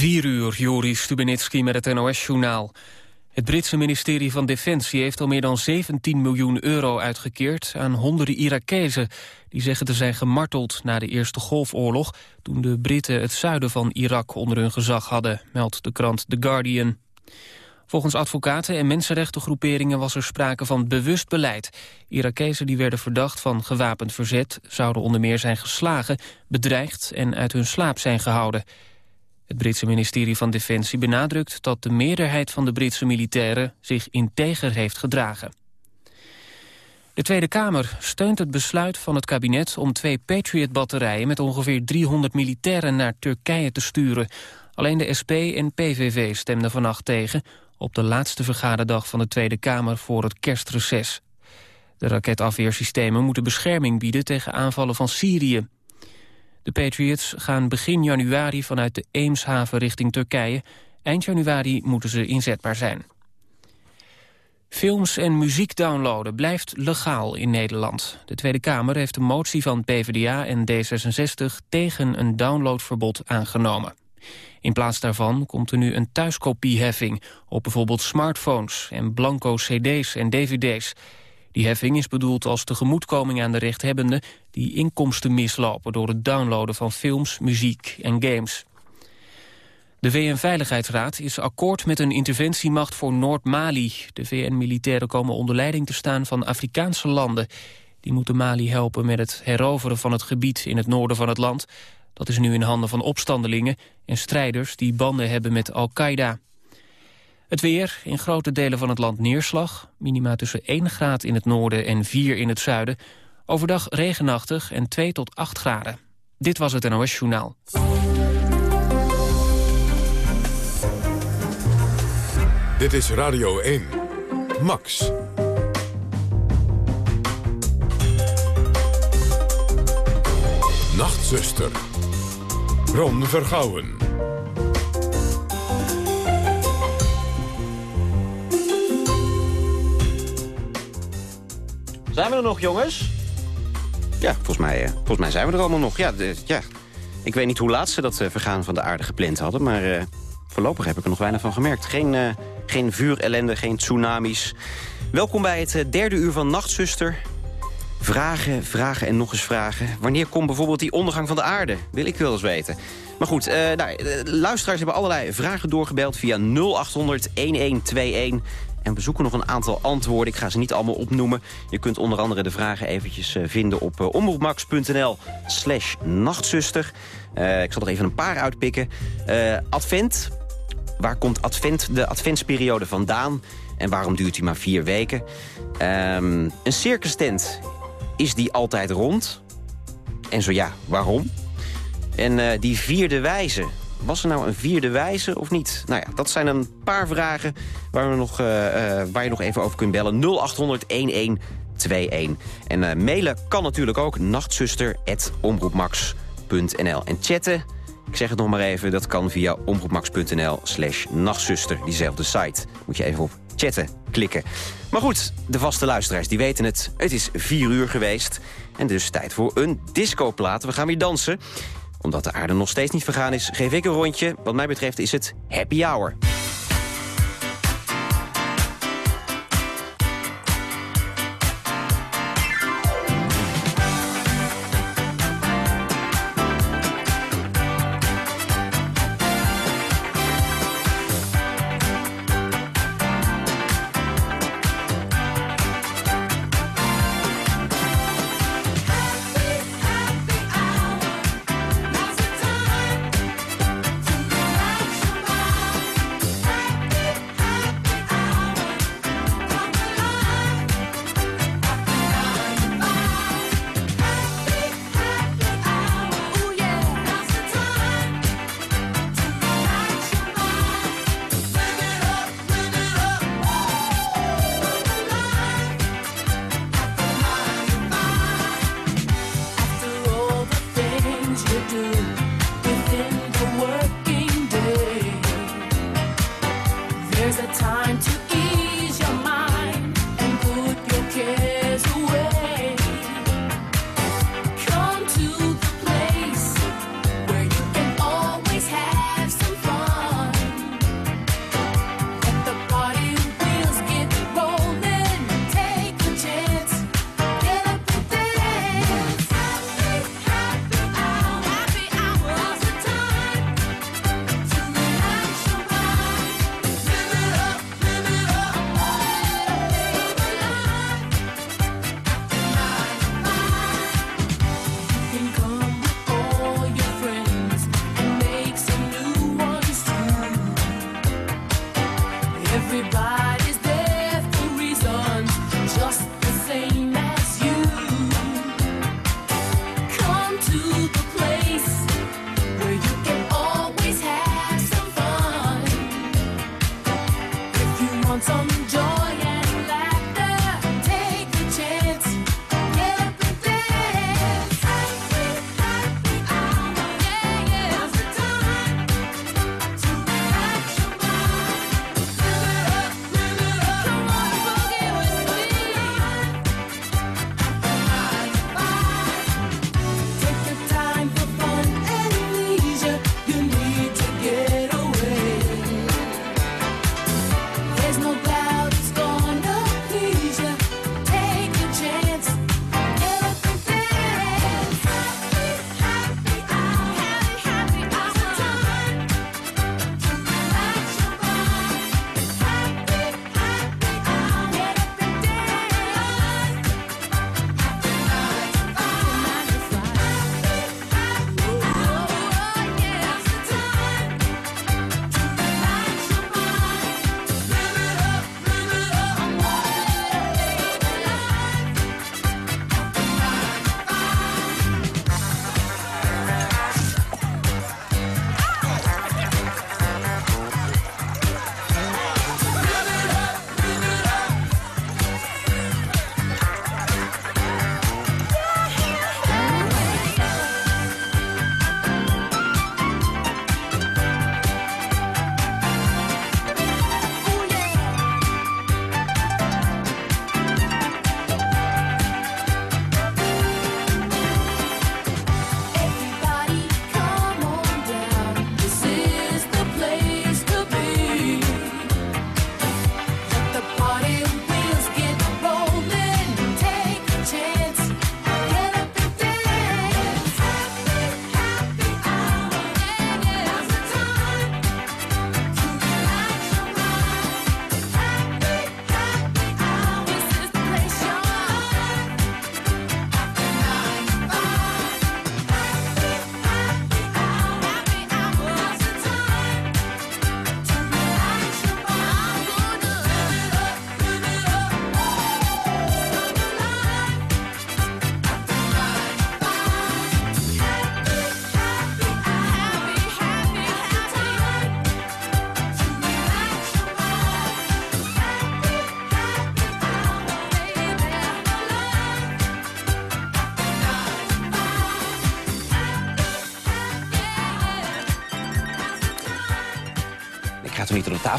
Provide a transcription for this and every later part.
4 uur, Joris Stubenitski met het NOS-journaal. Het Britse ministerie van Defensie heeft al meer dan 17 miljoen euro uitgekeerd aan honderden Irakezen. Die zeggen te zijn gemarteld na de Eerste Golfoorlog, toen de Britten het zuiden van Irak onder hun gezag hadden, meldt de krant The Guardian. Volgens advocaten en mensenrechtengroeperingen was er sprake van bewust beleid. Irakezen die werden verdacht van gewapend verzet... zouden onder meer zijn geslagen, bedreigd en uit hun slaap zijn gehouden. Het Britse ministerie van Defensie benadrukt dat de meerderheid van de Britse militairen zich integer heeft gedragen. De Tweede Kamer steunt het besluit van het kabinet om twee Patriot-batterijen met ongeveer 300 militairen naar Turkije te sturen. Alleen de SP en PVV stemden vannacht tegen op de laatste vergaderdag van de Tweede Kamer voor het kerstreces. De raketafweersystemen moeten bescherming bieden tegen aanvallen van Syrië. De Patriots gaan begin januari vanuit de Eemshaven richting Turkije. Eind januari moeten ze inzetbaar zijn. Films en muziek downloaden blijft legaal in Nederland. De Tweede Kamer heeft een motie van PvdA en D66 tegen een downloadverbod aangenomen. In plaats daarvan komt er nu een thuiskopieheffing op bijvoorbeeld smartphones en blanco cd's en dvd's. Die heffing is bedoeld als tegemoetkoming aan de rechthebbenden... die inkomsten mislopen door het downloaden van films, muziek en games. De VN-veiligheidsraad is akkoord met een interventiemacht voor Noord-Mali. De VN-militairen komen onder leiding te staan van Afrikaanse landen. Die moeten Mali helpen met het heroveren van het gebied in het noorden van het land. Dat is nu in handen van opstandelingen en strijders die banden hebben met Al-Qaeda. Het weer, in grote delen van het land neerslag. Minima tussen 1 graad in het noorden en 4 in het zuiden. Overdag regenachtig en 2 tot 8 graden. Dit was het NOS Journaal. Dit is Radio 1. Max. Nachtzuster. Ron Vergouwen. Zijn we er nog, jongens? Ja, volgens mij, uh, volgens mij zijn we er allemaal nog. Ja, ja. Ik weet niet hoe laat ze dat uh, vergaan van de aarde gepland hadden... maar uh, voorlopig heb ik er nog weinig van gemerkt. Geen, geen vuurellende, geen tsunamis. Welkom bij het derde uur van Nachtzuster. Vragen, vragen en nog eens vragen. Wanneer komt bijvoorbeeld die ondergang van de aarde? Wil ik wel eens weten. Maar goed, nou, luisteraars hebben allerlei vragen doorgebeld via 0800 1121. En we zoeken nog een aantal antwoorden. Ik ga ze niet allemaal opnoemen. Je kunt onder andere de vragen eventjes uh, vinden op uh, omroepmax.nl slash nachtzuster. ik zal er even een paar uitpikken. advent. Waar komt advent, de adventsperiode vandaan? En waarom duurt die maar vier weken? Um, een circus tent is die altijd rond? En zo ja, waarom? En die vierde wijze, was er nou een vierde wijze of niet? Nou ja, dat zijn een paar vragen waar, we nog, uh, uh, waar je nog even over kunt bellen. 0800 1121. En mailen kan natuurlijk ook nachtzuster.omroepmax.nl. En chatten, ik zeg het nog maar even, dat kan via omroepmax.nl slash nachtzuster. Diezelfde site. Moet je even op chatten klikken. Maar goed, de vaste luisteraars die weten het. Het is vier uur geweest. En dus tijd voor een discoplaat. We gaan weer dansen. Omdat de aarde nog steeds niet vergaan is, geef ik een rondje. Wat mij betreft is het happy hour.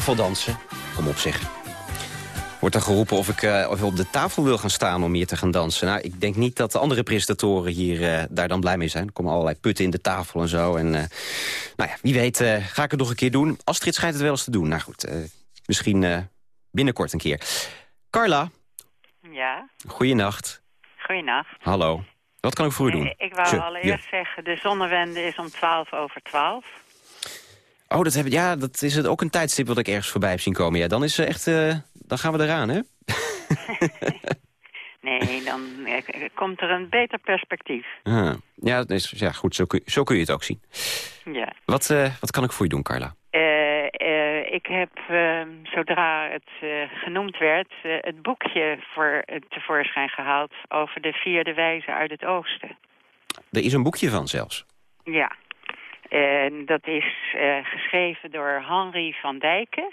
Toch niet op de tafel dansen? Kom op zeg. Wordt er geroepen of ik, uh, of ik op de tafel wil gaan staan om hier te gaan dansen. Nou, ik denk niet dat de andere presentatoren hier uh, daar dan blij mee zijn. Er komen allerlei putten in de tafel en zo. En, uh, nou ja, wie weet ga ik het nog een keer doen. Astrid schijnt het wel eens te doen. Nou goed, misschien binnenkort een keer. Carla. Ja? Goeienacht. Goeienacht. Hallo. Wat kan ik voor u doen? Ik wou allereerst zeggen, de zonnewende is om 12 over 12. Oh, dat heb, ja, dat is het ook een tijdstip wat ik ergens voorbij heb zien komen. Ja, dan, is, echt, uh, dan gaan we eraan, hè? nee, dan eh, komt er een beter perspectief. Ah, ja, is, ja, goed, zo kun, zo kun je het ook zien. Ja. Wat, uh, wat kan ik voor je doen, Carla? ik heb, ehm, zodra het genoemd werd, het boekje voor, tevoorschijn gehaald... over de vierde wijze uit het oosten. Er is een boekje van zelfs? Ja. En dat is uh, geschreven door Henry van Dijken.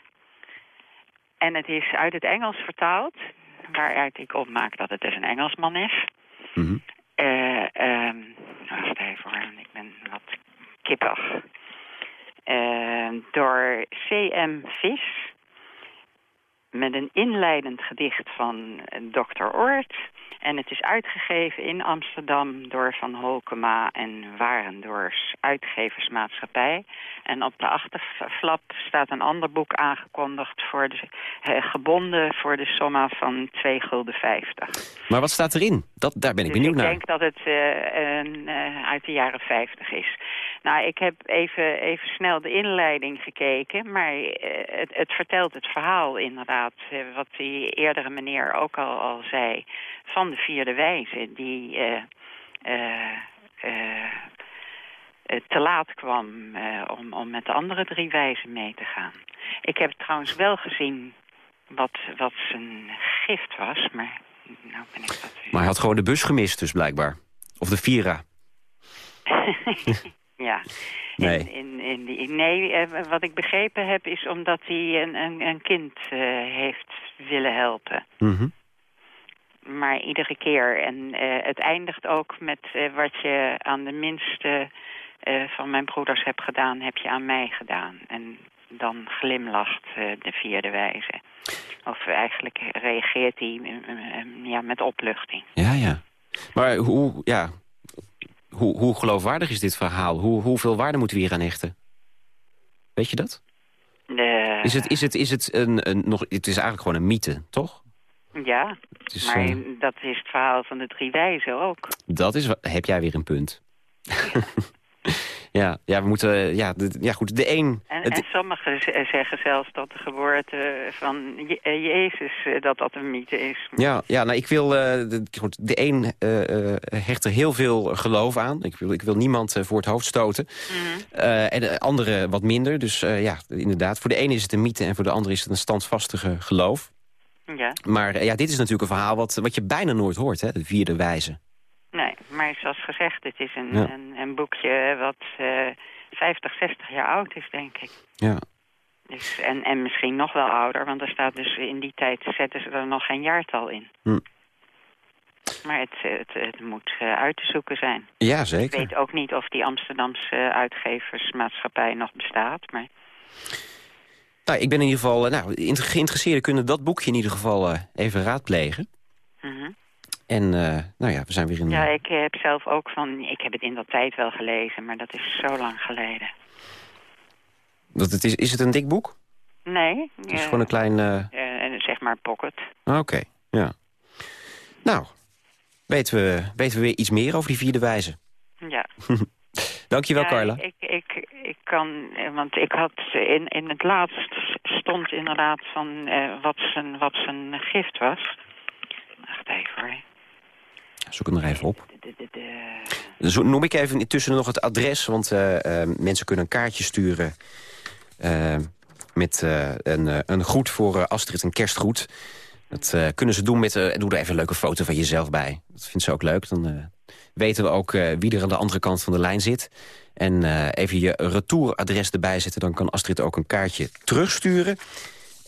En het is uit het Engels vertaald. Waaruit ik opmaak dat het dus een Engelsman is. Mm -hmm. uh, um, wacht even hoor, ik ben wat kippig. Uh, door C.M. Vis. Met een inleidend gedicht van Dr. Oort. En het is uitgegeven in Amsterdam door Van Holkema en Warendors uitgeversmaatschappij. En op de achterflap staat een ander boek aangekondigd voor de, eh, gebonden voor de somma van 2 gulden 50. Maar wat staat erin? Dat, daar ben ik dus benieuwd naar. Ik denk dat het uh, een, uh, uit de jaren 50 is. Nou, ik heb even, even snel de inleiding gekeken, maar het, het vertelt het verhaal inderdaad, wat die eerdere meneer ook al, al zei, van de vierde wijze, die uh, uh, te laat kwam om, om met de andere drie wijzen mee te gaan. Ik heb trouwens wel gezien wat, wat zijn gift was, maar nou ben ik dat. Maar hij had gewoon de bus gemist dus blijkbaar. Of de Vira. ja. Nee. In, in, in die, nee, wat ik begrepen heb is omdat hij een, een, een kind uh, heeft willen helpen. Mm -hmm. Maar iedere keer. En uh, het eindigt ook met uh, wat je aan de minste van mijn broeders hebt gedaan, heb je aan mij gedaan. En dan glimlacht de vierde wijze. Of eigenlijk reageert hij ja, met opluchting. Ja, ja. Maar hoe, ja, hoe, hoe geloofwaardig is dit verhaal? Hoe, hoeveel waarde moeten we hier aan hechten? Weet je dat? Uh, is het, is het, is het, een, een, nog, het is eigenlijk gewoon een mythe, toch? Ja, is, maar uh, dat is het verhaal van de drie wijzen ook. Dat is, heb jij weer een punt. ja, ja, we moeten, ja, de, ja goed, de een... En, het, en sommigen zeggen zelfs dat de geboorte van Je Jezus, uh, dat dat een mythe is. Ja, ja nou, ik wil, uh, de, de een hecht er heel veel geloof aan. Ik wil, ik wil niemand voor het hoofd stoten. Mm -hmm. en de andere wat minder. Dus ja, inderdaad, voor de ene is het een mythe en voor de andere is het een standvastige geloof. Ja. Maar ja, dit is natuurlijk een verhaal wat, wat je bijna nooit hoort, hè? de vierde wijze. Nee, maar zoals gezegd, het is een, ja. een, een, boekje wat uh, 50, 60 jaar oud is, denk ik. Ja. Dus, en, en misschien nog wel ouder, want er staat dus in die tijd zetten ze er nog geen jaartal in. Hm. Maar het, het, het moet uh, uit te zoeken zijn. Ja, zeker. Ik weet ook niet of die Amsterdamse uitgeversmaatschappij nog bestaat, maar... Nou, ik ben in ieder geval... Nou, geïnteresseerden kunnen dat boekje in ieder geval uh, even raadplegen. Mm -hmm. En uh, nou ja, we zijn weer in... Ja, ik heb zelf ook van... Ik heb het in dat tijd wel gelezen, maar dat is zo lang geleden. Dat het is, is het een dik boek? Nee. Het is uh, gewoon een klein... Uh... zeg maar pocket. Oké, okay, ja. Nou, weten we, weten we weer iets meer over die vierde wijze. Ja. Dankjewel, ja, Carla. Ik, ik, ik kan, want ik had in, in het laatst stond inderdaad van wat, zijn, wat zijn gift was. Wacht even hoor. Zoek hem er even op. De, de, de... Zo noem ik even intussen nog het adres, want uh, uh, mensen kunnen een kaartje sturen... met een, een groet voor Astrid, een kerstgroet. Dat kunnen ze doen met... doe er even een leuke foto van jezelf bij. Dat vindt ze ook leuk. Dan weten we ook wie er aan de andere kant van de lijn zit. En even je retouradres erbij zetten... dan kan Astrid ook een kaartje terugsturen...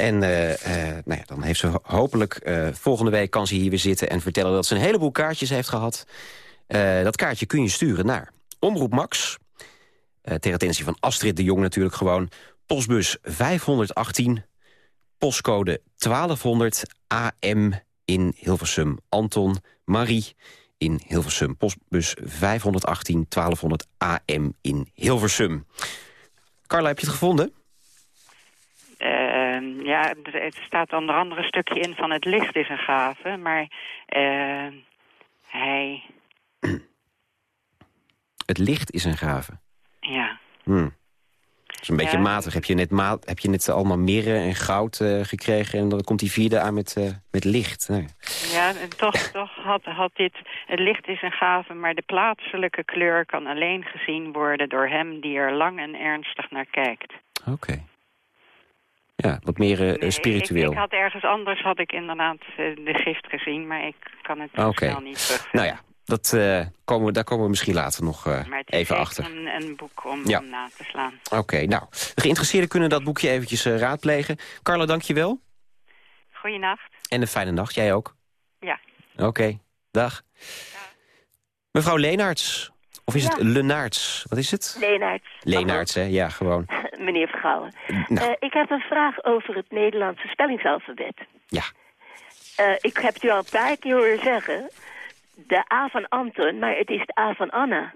En uh, uh, nou ja, dan heeft ze hopelijk uh, volgende week kan hier weer zitten... en vertellen dat ze een heleboel kaartjes heeft gehad. dat kaartje kun je sturen naar Omroep Max. ter attentie van Astrid de Jong natuurlijk gewoon. postbus 518, postcode 1200 AM in Hilversum. Anton, Marie in Hilversum. Postbus 518 1200 AM in Hilversum. Carla, heb je het gevonden? Ja, het staat onder andere een stukje in van het licht is een gave, maar uh, hij... Het licht is een gave? Ja. Hmm. Dat is een beetje matig. Heb je, net ma heb je net allemaal mirren en goud uh, gekregen... en dan komt die vierde aan met, uh, met licht. Nee. Ja, en toch, toch had, had dit... Het licht is een gave, maar de plaatselijke kleur... kan alleen gezien worden door hem die er lang en ernstig naar kijkt. Oké. Okay. Ja, wat meer nee, spiritueel. Ik, ik, had ergens anders had ik inderdaad de gift gezien... maar ik kan het okay. snel niet terug. Nou ja, dat, uh, komen we, daar komen we misschien later nog uh, even achter. Een, een boek om, ja. om na te slaan. Oké, okay, nou, de geïnteresseerden kunnen dat boekje eventjes uh, raadplegen. Carla, dank je wel. Goeienacht. En een fijne nacht, jij ook? Ja. Oké, okay, dag. Mevrouw Leenaerts, of is ja. het Lenaerts? Wat is het? Leenaerts. Leenaerts, hè? Ja, gewoon. Meneer Vergouwen. Nou. ik heb een vraag over het Nederlandse spellingsalfabet. Ja. ik heb het u al een paar keer horen zeggen de A van Anton, maar het is de A van Anna.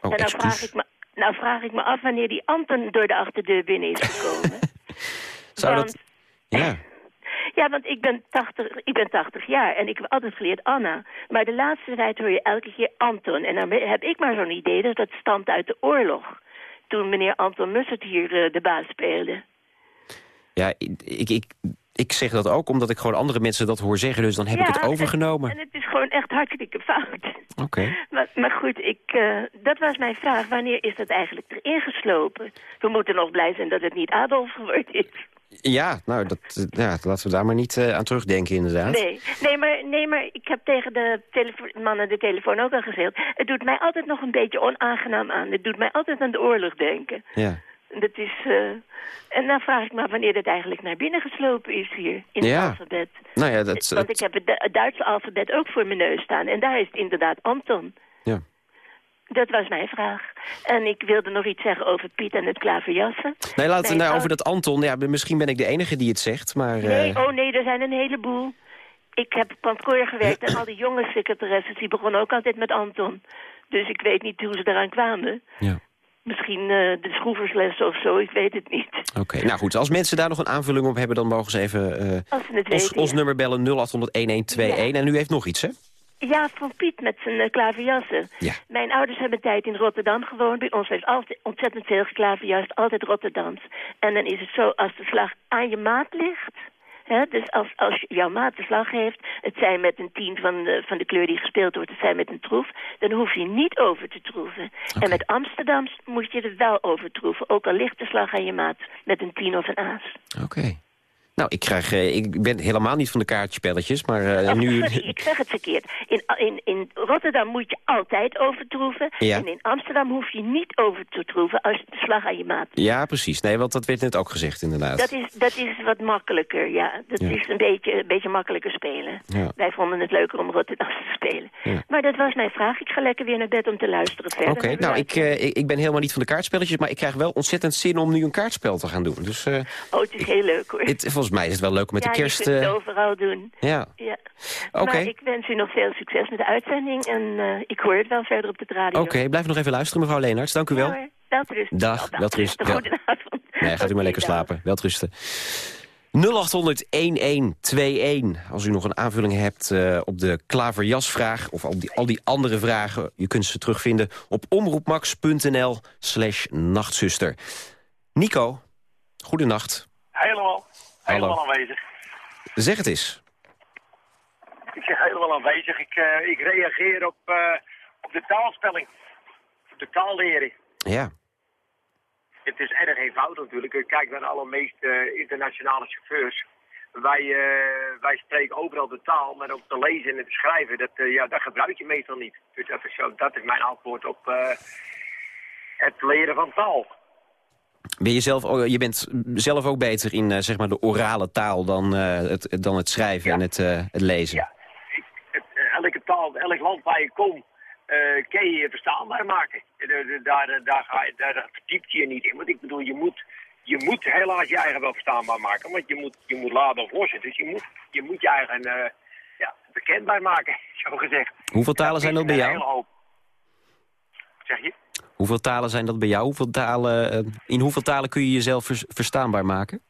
Oh, en dan vraag, ik me, nou vraag ik me af wanneer die Anton door de achterdeur binnen is gekomen. Zou want, dat... Ja. Ja, want ik ben, 80, ik ben 80 jaar en ik heb altijd geleerd Anna. Maar de laatste tijd hoor je elke keer Anton. En dan heb ik maar zo'n idee dat dat stamt uit de oorlog. Toen meneer Anton Mussert hier uh, de baas speelde. Ja, ik, ik, ik zeg dat ook omdat ik gewoon andere mensen dat hoor zeggen. Dus dan heb ja, ik het overgenomen. En, en, het is gewoon echt hartstikke fout. Oké. Okay. Maar, maar, goed, ik, uh, dat was mijn vraag. Wanneer is dat eigenlijk erin geslopen? We moeten nog blij zijn dat het niet Adolf geworden is. Ja, nou, dat, ja, laten we daar maar niet uh, aan terugdenken inderdaad. Nee, nee, maar, nee, maar ik heb tegen de mannen de telefoon ook al gezegd. Het doet mij altijd nog een beetje onaangenaam aan. Het doet mij altijd aan de oorlog denken. Ja. Dat is... Uh, en dan vraag ik me wanneer dat eigenlijk naar binnen geslopen is hier, in het alfabet. Nou ja, dat, Want ik heb het, het, Duitse alfabet ook voor mijn neus staan. En daar is het inderdaad Anton. Ja. Dat was mijn vraag. En ik wilde nog iets zeggen over Piet en het klaverjassen. Nee, laten we nou over dat Anton. Ja, misschien ben ik de enige die het zegt, maar... Nee, uh... oh nee, er zijn een heleboel. Ik heb op kantoor gewerkt en al die jonge secretaresses... die begonnen ook altijd met Anton. Dus ik weet niet hoe ze eraan kwamen. Ja. Misschien uh, de schroeverslessen of zo, ik weet het niet. Oké, okay, nou goed. Als mensen daar nog een aanvulling op hebben... dan mogen ze even uh, als ze het ons, weten, ons ja. nummer bellen 0800-1121. Ja. En u heeft nog iets, hè? Ja, van Piet met zijn uh, klaverjassen. Ja. Mijn ouders hebben een tijd in Rotterdam gewoond. Bij ons heeft altijd ontzettend veel geklaverjast, altijd Rotterdams. En dan is het zo, als de slag aan je maat ligt... He, dus als, als jouw maat de slag heeft, het zijn met een tien van de, van de kleur die gespeeld wordt, het zijn met een troef, dan hoef je niet over te troeven. Okay. En met Amsterdams moet je er wel over troeven, ook al ligt de slag aan je maat met een tien of een aas. Oké. Okay. Nou, ik, krijg, uh, ik ben helemaal niet van de kaartspelletjes, maar uh, oh, nu... Sorry, ik zeg het verkeerd. In, in, in Rotterdam moet je altijd overtroeven. Ja. En in Amsterdam hoef je niet over te troeven als de slag aan je maat Ja, precies. Nee, want dat werd net ook gezegd, inderdaad. Dat is, dat is wat makkelijker, ja. Dat ja. is een beetje, een beetje makkelijker spelen. Wij vonden het leuker om Rotterdam te spelen. Maar dat was mijn vraag. Ik ga lekker weer naar bed om te luisteren verder. Oké, okay, nou, ik, uh, ik, ik ben helemaal niet van de kaartspelletjes... maar ik krijg wel ontzettend zin om nu een kaartspel te gaan doen. Dus, oh, het is heel leuk, hoor. Het, volgens mij is het wel leuk om met ja, de kerst... je kunt het overal doen. Ja. ja. Oké. Okay. Maar ik wens u nog veel succes met de uitzending. En uh, ik hoor het wel verder op de radio. Oké, okay, blijf nog even luisteren, mevrouw Leenaerts. Dank u wel. Ja, welterusten. Dag, welterusten. Goedenavond. Nee, gaat u maar lekker slapen. Welterusten. 0800-1121. Als u nog een aanvulling hebt uh, op de klaverjasvraag... of al die, al die andere vragen, je kunt ze terugvinden... op omroepmax.nl slash nachtzuster. Nico, goedenacht. Helemaal, Hallo. aanwezig. Zeg het eens. Ik zeg helemaal aanwezig. Ik, uh, ik reageer op, uh, op de taalspelling. Op de taallering. Ja. Het is erg eenvoudig natuurlijk. Ik kijk naar de allermeeste uh, internationale chauffeurs. Wij, wij spreken overal de taal, maar ook te lezen en te schrijven, dat, ja, dat gebruik je meestal niet. Dus dat is, zo, dat is mijn antwoord op het leren van taal. Ben je, zelf, je bent zelf ook beter in uh, zeg maar de orale taal dan, uh, het, dan het schrijven ja. en het, uh, het lezen? Ja, elke taal, elk land waar je komt, kun je je verstaanbaar maken. Daar, daar, daar, ga je, daar verdiept je je niet in. Want ik bedoel, je moet je moet helaas je eigen wel verstaanbaar maken. Want je moet, je moet laden of lossen. Dus je moet je, moet je eigen ja, bekendbaar maken, zo gezegd. Hoeveel talen zijn dat bij jou? Zeg je? Hoeveel talen zijn dat bij jou? Hoeveel talen, uh, in hoeveel talen kun je jezelf vers verstaanbaar maken?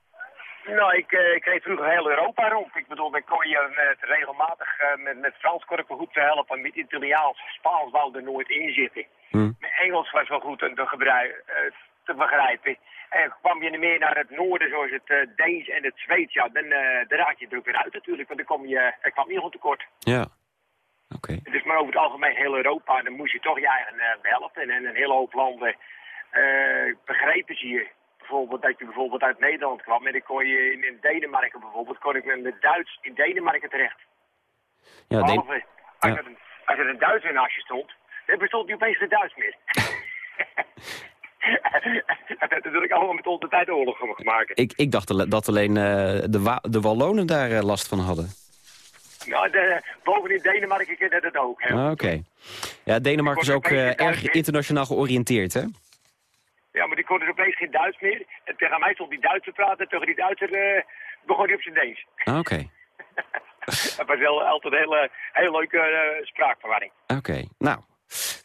Nou, ik, uh, ik reed vroeger heel Europa rond. Ik bedoel, dan kon je met, regelmatig uh, met, met Frans kon ik goed te helpen. Met Italiaans, Spaans wou er nooit in zitten. Hmm. Engels was wel goed te, te, te begrijpen. En kwam je meer naar het noorden, zoals het uh, Deens en het Zweeds, ja, dan, uh, dan raak je er ook weer uit natuurlijk. Want dan kom je, er kwam goed tekort. Ja, oké. Dus maar over het algemeen heel Europa, dan moest je toch je eigen uh, behelpen. En in een hele hoop landen begrepen ze je. Bijvoorbeeld dat je bijvoorbeeld uit Nederland kwam. En dan kon je in, in Denemarken bijvoorbeeld, kon ik met Duits in Denemarken terecht. Ja, Behalve, als, ja. Er een, als er een Duitser naast je stond, dan bestond die opeens geen Duits meer. dat heeft natuurlijk allemaal met onze tijd oorlog gemaakt. Ik, ik dacht dat alleen uh, de, de Wallonen daar last van hadden. Nou, de, bovenin Denemarken kende dat ook. Ah, Oké. Okay. Ja, Denemarken is ook uh, erg internationaal georiënteerd, hè? Ja, maar die kon dus opeens geen Duits meer. En tegen mij stond die Duitser praten. En tegen die Duitser begon hij op zijn Deens. Ah, Oké. Okay. dat was wel altijd een hele, hele leuke spraakverwarring. Oké. Okay. Nou,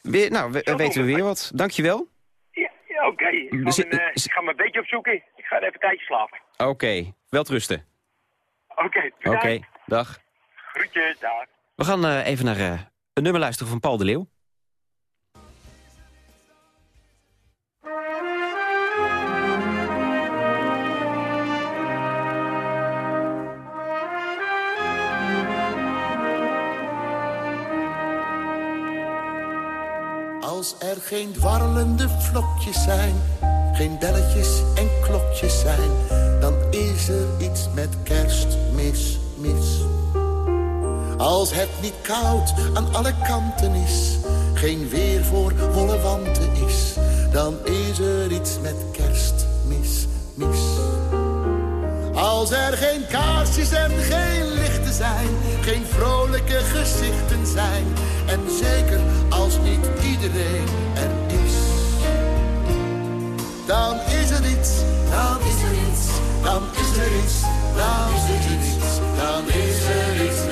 weer, nou we, weten we weer wat. Dankjewel. Ja, oké. Okay. Ik, ik ga me een beetje opzoeken. Ik ga even een tijdje slapen. Oké, okay. welterusten. Oké, Oké, dag. Groetjes, dag. We gaan uh, even naar uh, een nummer luisteren van Paul de Leeuw. Als er geen dwarrelende vlokjes zijn, geen belletjes en klokjes zijn, dan is er iets met kerstmis, mis. Als het niet koud aan alle kanten is, geen weer voor wollen wanten is, dan is er iets met kerstmis, mis. Als er geen kaarsjes en geen lichten zijn, geen vrolijke gezichten zijn, en zeker als niet iedereen er is. Dan is er iets, dan is er iets, dan is er iets, dan is er iets, dan is er iets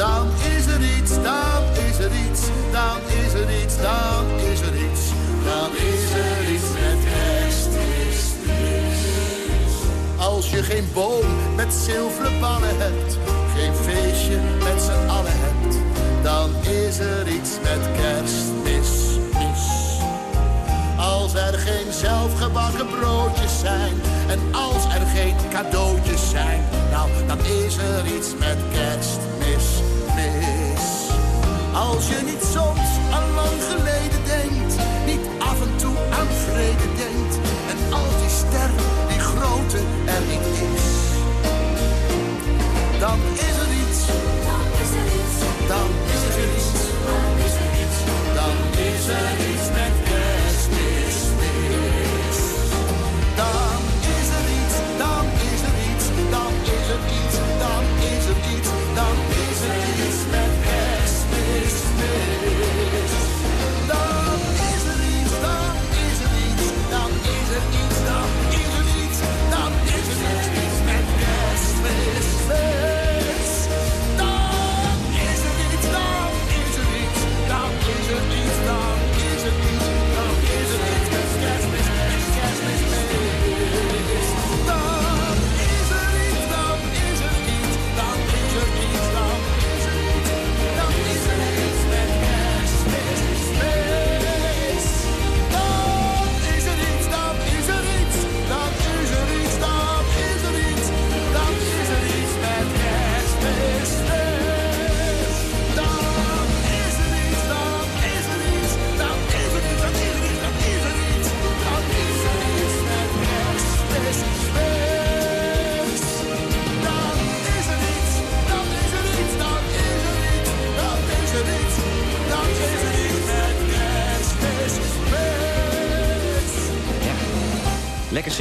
Dan is er iets, dan is er iets, dan is er iets, dan is er iets, dan is er iets met kerstmis. Als je geen boom met zilveren ballen hebt, geen feestje met z'n allen hebt, dan is er iets met kerstmis. Mis. Als er geen zelfgebakken broodjes zijn en als er geen cadeautjes zijn, nou dan is er iets met kerstmis. Als je niet soms aan lang geleden denkt, niet af en toe aan vrede denkt en al die sterren, die grote er niet is. Dan is er iets, dan is er iets, dan is er iets, dan is er iets, dan is er iets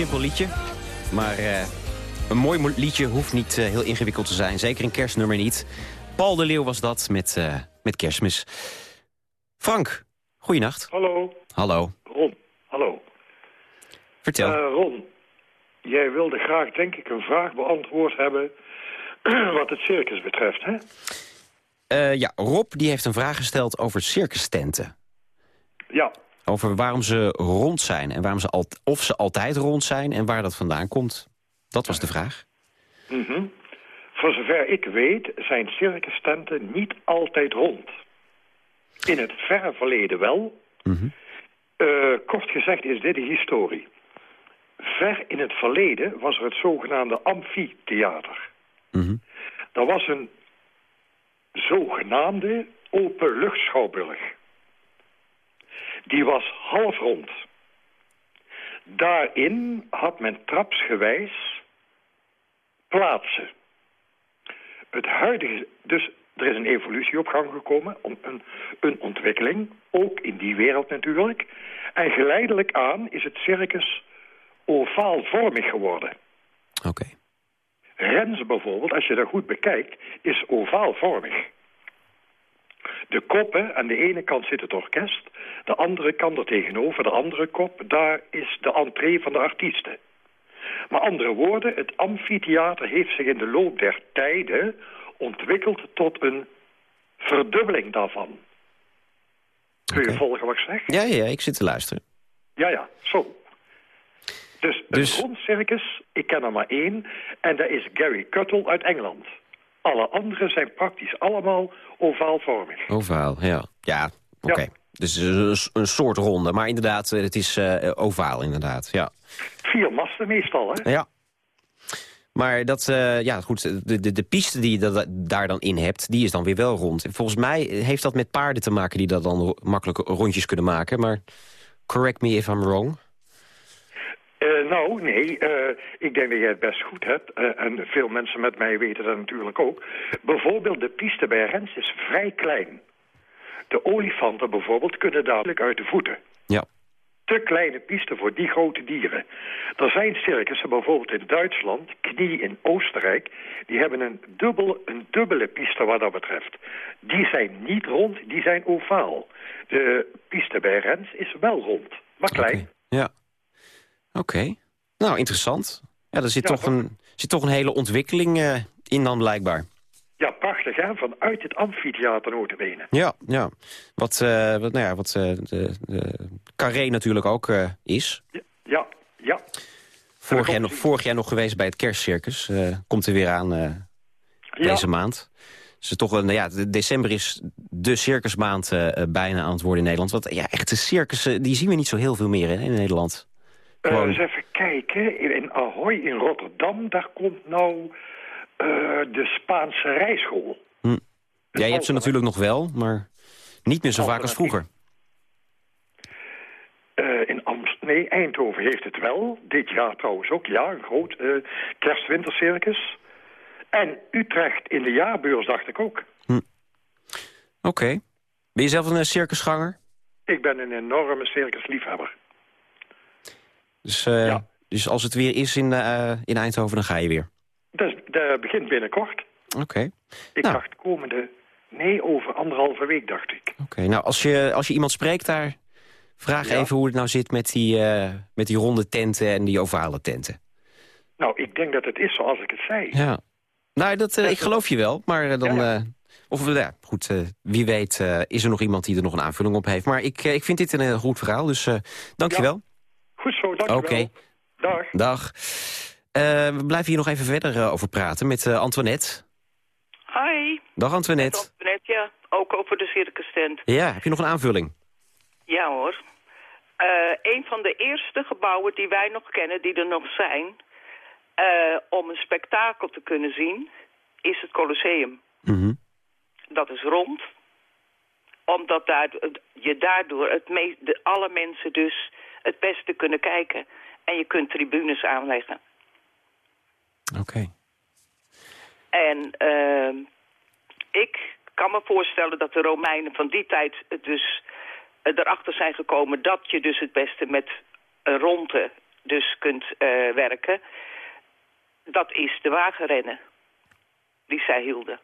simpel liedje, maar uh, een mooi liedje hoeft niet uh, heel ingewikkeld te zijn. Zeker een kerstnummer niet. Paul de Leeuw was dat met, uh, met kerstmis. Frank, goeienacht. Hallo, Hallo. Ron. Vertel. Eh, Ron, jij wilde graag, denk ik, een vraag beantwoord hebben... wat het circus betreft, hè? Eh, ja, Rob die heeft een vraag gesteld over circustenten. Ja, Over waarom ze rond zijn en waarom ze al, of ze altijd rond zijn en waar dat vandaan komt. Dat was de vraag. mhm. voor zover ik weet zijn circustenten niet altijd rond. In het verre verleden wel. Mhm. Eh, kort gezegd is dit de historie. Ver in het verleden was er het zogenaamde amfitheater. Mhm. Dat was een zogenaamde openluchtschouwburg. Die was half rond. Daarin had men trapsgewijs plaatsen. Het huidige, dus er is een evolutie op gang gekomen, om- een, een ontwikkeling, ook in die wereld natuurlijk. En geleidelijk aan is het circus ovaalvormig geworden. Oké. Renze bijvoorbeeld, als je dat goed bekijkt, is ovaalvormig. De koppen, aan de ene kant zit het orkest, de andere kant er tegenover, de andere kop, daar is de entree van de artiesten. Maar andere woorden, het amfitheater heeft zich in de loop der tijden ontwikkeld tot een verdubbeling daarvan. Kun je volgen wat ik zeg? Ja, ja, ik zit te luisteren. Ja, ja, zo. Dus, Dus- een rondcircus, ik ken er maar één, en dat is Gary Cuttle uit Engeland. Alle anderen zijn praktisch allemaal ovaalvormig. Ovaal, ja. Ja, oké. Ja. Dus een, een soort ronde, maar inderdaad, eh, het is eh, ovaal inderdaad, ja. Vier masten meestal, hè? Ja. Maar dat, eh, ja goed, de, de, de piste die je da- daar dan in hebt, die is dan weer wel rond. Volgens mij heeft dat met paarden te maken die dat dan makkelijk rondjes kunnen maken. Maar correct me if I'm wrong. Eh, nou, nee, eh, ik denk dat jij het best goed hebt. eh, en veel mensen met mij weten dat natuurlijk ook. Bijvoorbeeld de piste bij Rens is vrij klein. De olifanten bijvoorbeeld kunnen dadelijk uit de voeten. Ja. te kleine piste voor die grote dieren. Er zijn circussen, bijvoorbeeld in Duitsland, Knie in Oostenrijk... die hebben een, dubbel, een dubbele piste wat dat betreft. Die zijn niet rond, die zijn ovaal. De piste bij Rens is wel rond, maar klein. Ja. Oké. Nou, interessant. Ja, er zit, Ja, toch, een, zit toch een hele ontwikkeling eh, in dan blijkbaar. Ja, prachtig hè, vanuit het amfitheater notabene. Ja, ja. Wat, eh, wat, nou ja, wat eh, de, de Carré natuurlijk ook eh, is. Ja, ja, ja. Vorig jaar, nog, vorig jaar nog geweest bij het kerstcircus. eh, komt er weer aan eh, ja. deze maand. Dus toch een, ja, de- december is de circusmaand bijna aan het worden in Nederland. Want ja, echte circussen, die zien we niet zo heel veel meer hè, in Nederland. Eh, Gewoon- eens even kijken, in, in Ahoy in Rotterdam, daar komt nou eh, de Spaanse rijschool. Hm. Ja, je hebt ze natuurlijk nog wel, maar niet meer zo vaak als vroeger. Eh, in Amst nee, Eindhoven heeft het wel. Dit jaar trouwens ook, ja, een groot eh kerstwintercircus. En Utrecht in de jaarbeurs dacht ik ook. Oké. Ben je zelf een circusganger? Ik ben een enorme circusliefhebber. Dus, eh, Ja. dus als het weer is in, eh, in Eindhoven, dan ga je weer. Dat, dat begint binnenkort. Oké. Ik Nou. dacht komende... Nee, over anderhalve week dacht ik. Oké, nou als je, als je iemand spreekt daar, vraag Ja. even hoe het nou zit met die, eh, met die ronde tenten en die ovale tenten. Nou, ik denk dat het is zoals ik het zei. Ja. Nou, dat, ik geloof je wel, maar dan... Ja, ja. of ja, goed, eh, wie weet is er nog iemand die er nog een aanvulling op heeft. Maar ik, ik vind dit een heel goed verhaal, dus dank je wel. Goed zo, dankjewel. Oké. Dag. Dag. Eh, we blijven hier nog even verder eh, over praten met eh, Antoinette. Hi, Dag Antoinette. Antoinette, ja. Ook over de circus tent. Ja, heb je nog een aanvulling? Ja hoor. Eh, een van de eerste gebouwen die wij nog kennen, die er nog zijn... eh, om een spektakel te kunnen zien, is het Colosseum. Mhm. Dat is rond. Omdat daar, je daardoor het meest, de, alle mensen dus het beste kunnen kijken. En je kunt tribunes aanleggen. Oké. En ehm, ik kan me voorstellen dat de Romeinen van die tijd dus eh, erachter zijn gekomen dat je dus het beste met een ronde dus kunt eh, werken. Dat is de wagenrennen die zij hielden.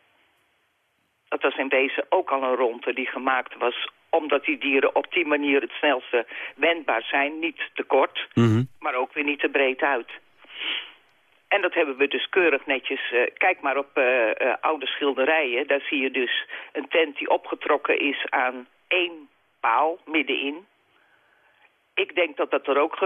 Dat was in deze ook al een ronde die gemaakt was omdat die dieren op die manier het snelste wendbaar zijn. Niet te kort, Mhm. maar ook weer niet te breed uit. En dat hebben we dus keurig netjes... eh, kijk maar op eh, eh, oude schilderijen. Daar zie je dus een tent die opgetrokken is aan één paal middenin. Ik denk dat dat er ook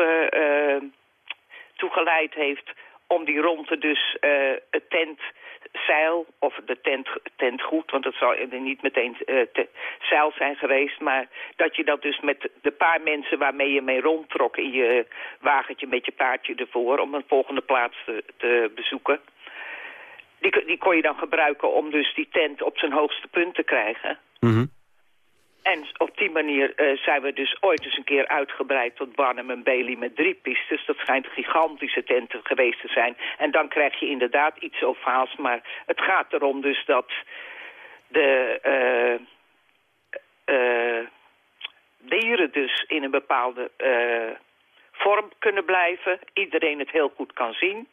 toe geleid heeft om die ronde dus eh, het tentzeil of de tent, tentgoed, want het er niet meteen te, zeil zijn geweest, maar dat je dat dus met de paar mensen waarmee je mee rondtrok in je wagentje met je paardje ervoor om een volgende plaats te, te bezoeken. Die, die kon je dan gebruiken om dus die tent op zijn hoogste punt te krijgen. Mhm. En op die manier eh, zijn we dus ooit eens een keer uitgebreid tot Barnum en Bailey met drie pistes. Dat schijnt gigantische tenten geweest te zijn. En dan krijg je inderdaad iets ovaals. Maar het gaat erom dus dat de eh, eh, dieren dus in een bepaalde vorm kunnen blijven. Iedereen het heel goed kan zien.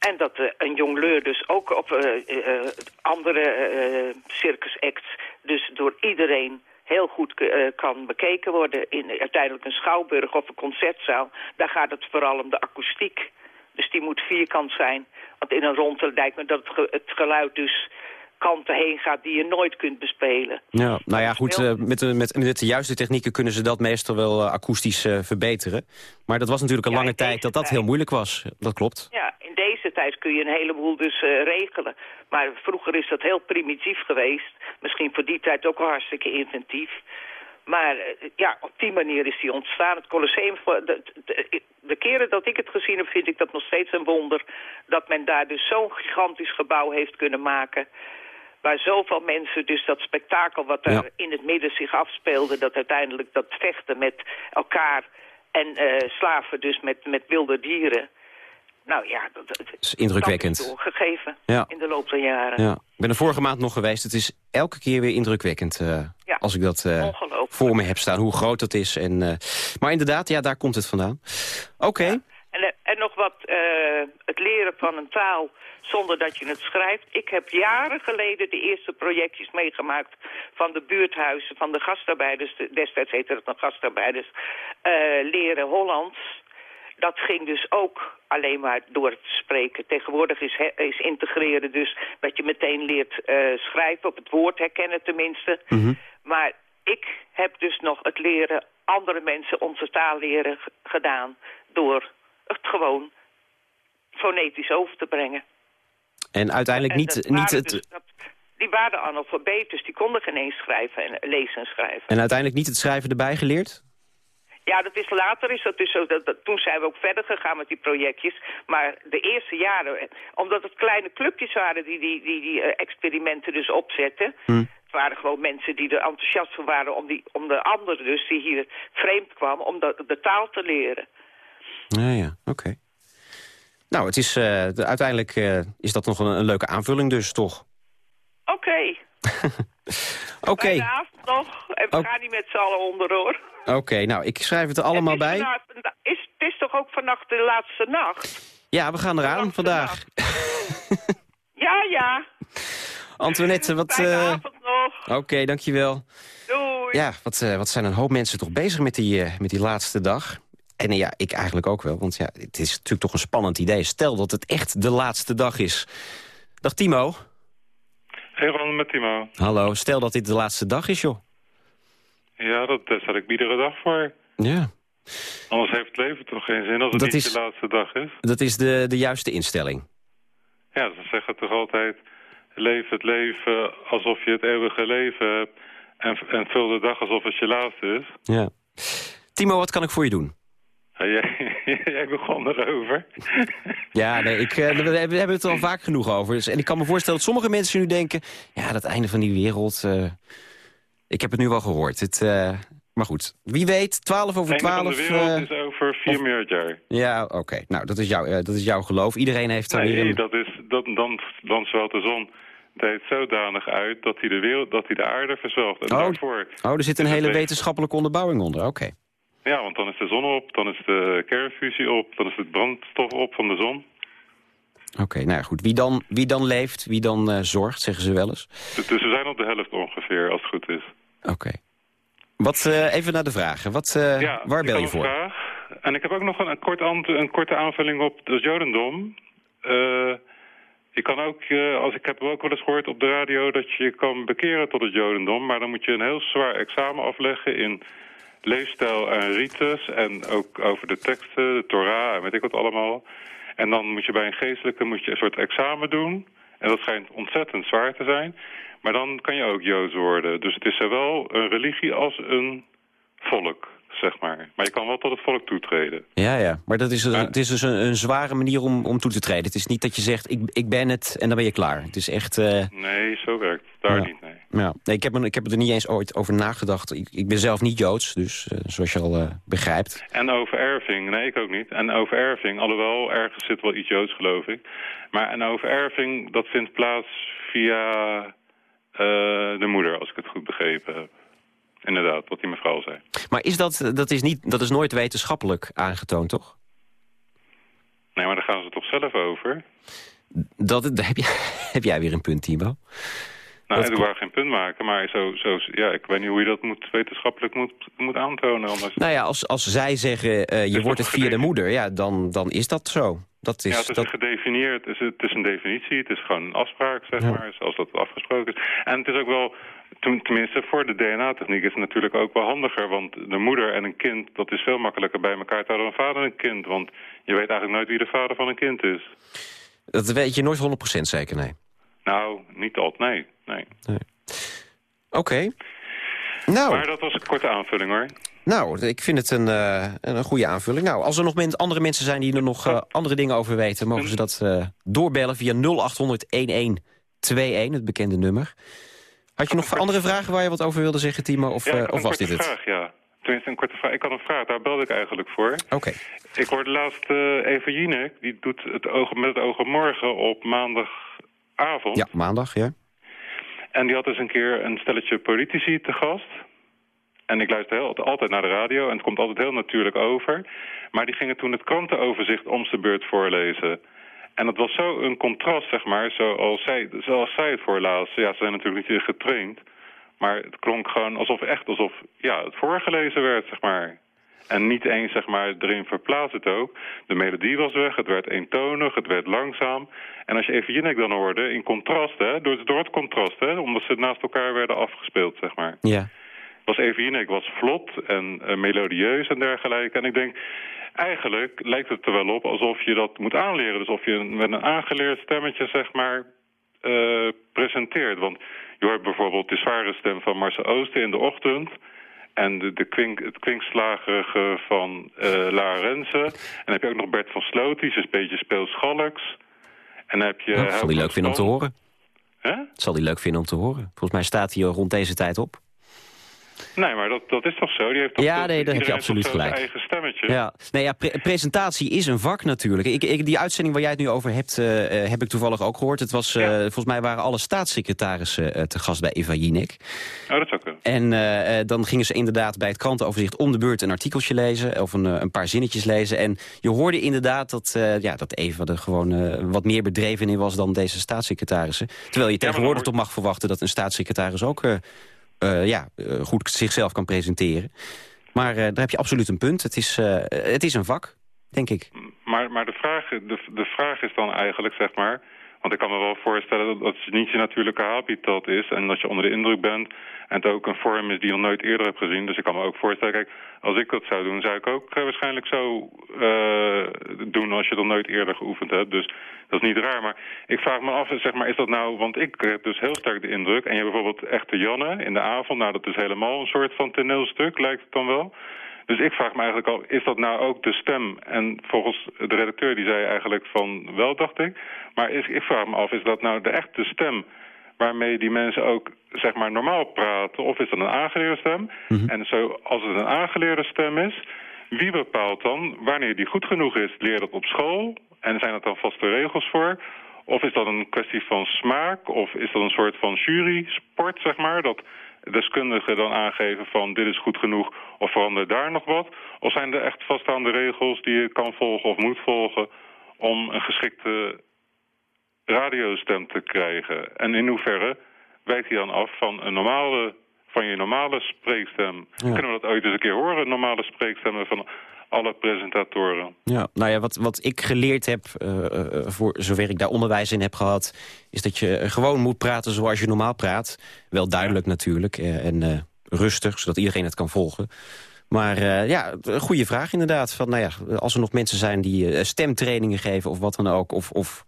En dat een jongleur dus ook op eh, andere eh circus acts dus door iedereen heel goed eh, kan bekeken worden. In uiteindelijk een schouwburg of een concertzaal, daar gaat het vooral om de akoestiek. Dus die moet vierkant zijn. Want in een ronde lijkt me dat het, ge- het geluid dus kanten heen gaat die je nooit kunt bespelen. Ja, nou ja, goed, eh, met, de, met, met de juiste technieken kunnen ze dat meestal wel eh, akoestisch verbeteren. Maar dat was natuurlijk een Ja, lange tijd dat dat tijd. heel moeilijk was. Dat klopt. Ja, tijd kun je een heleboel dus eh, regelen. Maar vroeger is dat heel primitief geweest. Misschien voor die tijd ook wel hartstikke inventief. Maar eh, ja, op die manier is die ontstaan. Het Colosseum, de, de, de keren dat ik het gezien heb, vind ik dat nog steeds een wonder. Dat men daar dus zo'n gigantisch gebouw heeft kunnen maken. Waar zoveel mensen dus dat spektakel wat er Ja. in het midden zich afspeelde... dat uiteindelijk dat vechten met elkaar en eh, slaven dus met, met wilde dieren... Nou ja, dat, dat, is indrukwekkend. dat is doorgegeven Ja. in de loop der jaren. Ja. Ik ben er vorige maand nog geweest. Het is elke keer weer indrukwekkend eh, Ja, als ik dat eh, voor me heb staan. Hoe groot dat is. En, eh, maar inderdaad, ja, daar komt het vandaan. Oké. En, en nog wat, het leren van een taal zonder dat je het schrijft. Ik heb jaren geleden de eerste projectjes meegemaakt van de buurthuizen, van de gastarbeiders, de- destijds heette het nog gastarbeiders, leren Hollands. Dat ging dus ook alleen maar door het spreken. Tegenwoordig is, he- is integreren dus dat je meteen leert eh, schrijven, op het woord herkennen tenminste. Mhm. Maar ik heb dus nog het leren, andere mensen onze taal leren gedaan... door het gewoon fonetisch over te brengen. En uiteindelijk En niet, niet het... dus dat- die waren analfabeet, dus die konden geen eens schrijven en lezen en schrijven. En uiteindelijk niet het schrijven erbij geleerd? Ja, dat is later is dat dus zo. Dat, dat- toen zijn we ook verder gegaan met die projectjes. Maar de eerste jaren, eh, omdat het kleine clubjes waren die die, die, die eh, experimenten dus opzetten. Hm. Het waren gewoon mensen die er enthousiast voor waren om, die, om de ander dus, die hier vreemd kwam, om de, de taal te leren. Ja, ja, oké. Nou, het is, eh, de- uiteindelijk is dat nog een, een leuke aanvulling dus, toch? Oké, Oké, avond nog. En we gaan niet met z'n allen onder, hoor. oké. Nou, ik schrijf het er allemaal Het bij. Is, het is toch ook vannacht de laatste nacht? Ja, we gaan eraan vandaag. Ja, ja. Antoinette, wat... Nog. Oké, dankjewel. Doei. Ja, wat, eh, wat zijn een hoop mensen toch bezig met die, eh, met die laatste dag. En ja, ik eigenlijk ook wel, want ja, het is natuurlijk toch een spannend idee. Stel dat het echt de laatste dag is. Dag Timo. Hey Ron, met Timo. Hallo, stel dat dit de laatste dag is, joh. Ja, dat, daar zet ik iedere dag voor. Ja, Anders heeft het leven toch geen zin als het Dat niet is- de laatste dag is. dat is de, de juiste instelling. Ja, ze zeggen toch altijd... leef het leven alsof je het eeuwige leven hebt... en, en vul de dag alsof het je laatste is. Ja. Timo, wat kan ik voor je doen? Jij, begon erover. Ja, nee, ik, eh, we, hebben het er al vaak genoeg over. Dus, en ik kan me voorstellen dat sommige mensen nu denken... ja, dat einde van die wereld... eh, ik heb het nu wel gehoord. Het, eh, maar goed, wie weet, 12 over Het einde van 12... de wereld is over 4 miljard jaar. ja, oké. Nou, dat is, jouw, dat is jouw geloof. Iedereen heeft daar weer Nee, een... dat is, dat, dan, dan zwelt de zon deed zodanig uit dat hij de, wereld, dat hij de aarde verzwelgt. En Oh, daarvoor... Oh, er zit een hele wetenschappelijke onderbouwing onder. Oké. Ja, want dan is de zon op, dan is de kernfusie op, dan is het brandstof op van de zon. Oké, nou ja, goed. Wie dan, wie dan leeft, wie dan eh, zorgt, zeggen ze wel eens. Dus, dus we zijn op de helft ongeveer, als het goed is. Oké. Wat, eh, even naar de vragen. Wat, eh, Ja, waar bel je voor? Vraag. En ik heb ook nog een, een, kort een korte aanvulling op het jodendom. Je kan ook, als ik heb ook wel eens gehoord op de radio... dat je je kan bekeren tot het jodendom... maar dan moet je een heel zwaar examen afleggen in leefstijl en rites... en ook over de teksten, de Torah en weet ik wat allemaal. En dan moet je bij een geestelijke moet je een soort examen doen... en dat schijnt ontzettend zwaar te zijn... maar dan kan je ook Joods worden. Dus het is zowel een religie als een volk, zeg maar. Maar je kan wel tot het volk toetreden. Ja, ja. Maar dat is, het is dus een, een zware manier om, om toe te treden. Het is niet dat je zegt, ik, ik ben het en dan ben je klaar. Het is echt... eh, Nee, zo werkt het daar Ja. niet, nee. ja. nee, ik, heb ik heb er niet eens ooit over nagedacht. Ik, ik ben zelf niet Joods, dus eh, zoals je al eh, begrijpt. En over erving, nee, ik ook niet. En over erving, alhoewel, ergens zit wel iets Joods, geloof ik. Maar en over erving, dat vindt plaats via de moeder, als ik het goed begrepen heb. Inderdaad, wat die mevrouw zei. Maar is dat, dat, is niet, dat is nooit wetenschappelijk aangetoond, toch? Nee, maar daar gaan ze toch zelf over? Dat, daar heb, jij, heb jij weer een punt, Timo. Nou, Dat ik wou geen punt maken, maar zo, zo, ja, ik weet niet hoe je dat moet, wetenschappelijk moet, moet aantonen. Anders. Nou ja, als, als zij zeggen, eh, je wordt het via de moeder, ja, dan, dan is dat zo. Dat is, ja, het is dat, gedefinieerd. Het is, het is een definitie. Het is gewoon een afspraak, zeg maar, zoals dat afgesproken is. En het is ook wel, ten- tenminste voor de DNA-techniek is het natuurlijk ook wel handiger. Want de moeder en een kind, dat is veel makkelijker bij elkaar te houden dan een vader en een kind. Want je weet eigenlijk nooit wie de vader van een kind is. dat weet je nooit 100% zeker, nee. Nou, niet altijd, nee. nee. Oké. Nou, Maar dat was een korte aanvulling, hoor. nou, ik vind het een, eh, een goede aanvulling. Nou, als er nog men, andere mensen zijn die er nog eh, andere dingen over weten... mogen ze dat eh, doorbellen via 0800-1121, het bekende nummer. Had je nog andere vragen waar je wat over wilde zeggen, Timo? Of, ja, eh, of een was dit het? vraag, ja. Tenminste, een korte vraag. Ik had een vraag, daar belde ik eigenlijk voor. Oké. Ik hoorde laatst eh Eva Jinek, die doet het oog, met het oog op morgen op maandagavond. Ja, maandag, ja. En die had dus een keer een stelletje politici te gast. En ik luister heel, altijd naar de radio en het komt altijd heel natuurlijk over. Maar die gingen toen het krantenoverzicht om zijn beurt voorlezen. En dat was zo een contrast, zeg maar, zoals zij, zoals zij het voorlas. Ja, ze zijn natuurlijk niet getraind. Maar het klonk gewoon alsof echt alsof ja, het voorgelezen werd, zeg maar. En niet eens, zeg maar, erin verplaatst het ook. De melodie was weg, het werd eentonig, het werd langzaam. En als je even Jinek dan hoorde, in contrast, hè, door, door het contrast, hè, omdat ze naast elkaar werden afgespeeld, zeg maar. Ja. Was even Jinek was vlot en eh, melodieus en dergelijke. En ik denk, eigenlijk lijkt het er wel op alsof je dat moet aanleren. Dus of je een- met een aangeleerd stemmetje, zeg maar, eh, presenteert. Want je hoort bijvoorbeeld de zware stem van Marcel Oosten in de ochtend... En de, de kwink, het kwinkslagerige van eh Lara Rensen. En dan heb je ook nog Bert van Sloot, die is een beetje speelschalks. En dan heb je... Nou, zal hij Helco leuk vinden om te horen. Zal hij leuk vinden om te horen. Volgens mij staat hij rond deze tijd op. Nee, maar dat, dat is toch zo? Die heeft toch Ja, nee, daar heb je absoluut gelijk. eigen stemmetje. Ja, nee, ja pre- presentatie is een vak natuurlijk. Ik, ik, die uitzending waar jij het nu over hebt, eh, eh, heb ik toevallig ook gehoord. Het was, eh, Volgens mij waren alle staatssecretarissen te gast bij Eva Jinek. Oh, dat zou kunnen. En dan gingen ze inderdaad bij het krantenoverzicht om de beurt een artikeltje lezen. Of een, een paar zinnetjes lezen. En je hoorde inderdaad dat, ja, dat Eva er gewoon wat meer bedreven in was dan deze staatssecretarissen. Terwijl je tegenwoordig toch mag verwachten dat een staatssecretaris ook eh, ja, eh, goed zichzelf kan presenteren. Maar eh, daar heb je absoluut een punt. Het is, het is een vak, denk ik. Maar, maar de, vraag, de, de vraag is dan eigenlijk, zeg maar... Want ik kan me wel voorstellen dat, het niet je natuurlijke habitat is... en dat je onder de indruk bent en het ook een vorm is die je nog nooit eerder hebt gezien. Dus ik kan me ook voorstellen, kijk, als ik dat zou doen... zou ik ook eh, waarschijnlijk zo eh, doen als je dat nooit eerder geoefend hebt. Dus dat is niet raar. Maar ik vraag me af, zeg maar, is dat nou... Want ik heb dus heel sterk de indruk... en je hebt bijvoorbeeld Echte Janne in de avond... nou, dat is helemaal een soort van toneelstuk, lijkt het dan wel... Dus ik vraag me eigenlijk al, is dat nou ook de stem? En volgens de redacteur die zei eigenlijk van wel, dacht ik. Maar is, ik vraag me af, is dat nou de echte stem waarmee die mensen ook zeg maar normaal praten? Of is dat een aangeleerde stem? En zo, als het een aangeleerde stem is, wie bepaalt dan wanneer die goed genoeg is? Leer dat op school? En zijn er dan vaste regels voor? Of is dat een kwestie van smaak? Of is dat een soort van jury-sport, zeg maar? Dat deskundigen dan aangeven van dit is goed genoeg of verander daar nog wat? Of zijn er echt vaststaande regels die je kan volgen of moet volgen om een geschikte radiostem te krijgen. En in hoeverre wijkt hij dan af van een normale, van je normale spreekstem? Kunnen we dat ooit eens een keer horen, normale spreekstemmen van alle presentatoren? Ja, nou ja, wat, wat ik geleerd heb, eh, voor zover ik daar onderwijs in heb gehad... is dat je gewoon moet praten zoals je normaal praat. Wel duidelijk natuurlijk en rustig, zodat iedereen het kan volgen. Maar ja, een goede vraag inderdaad. Van, nou ja, als er nog mensen zijn die stemtrainingen geven of wat dan ook... of, of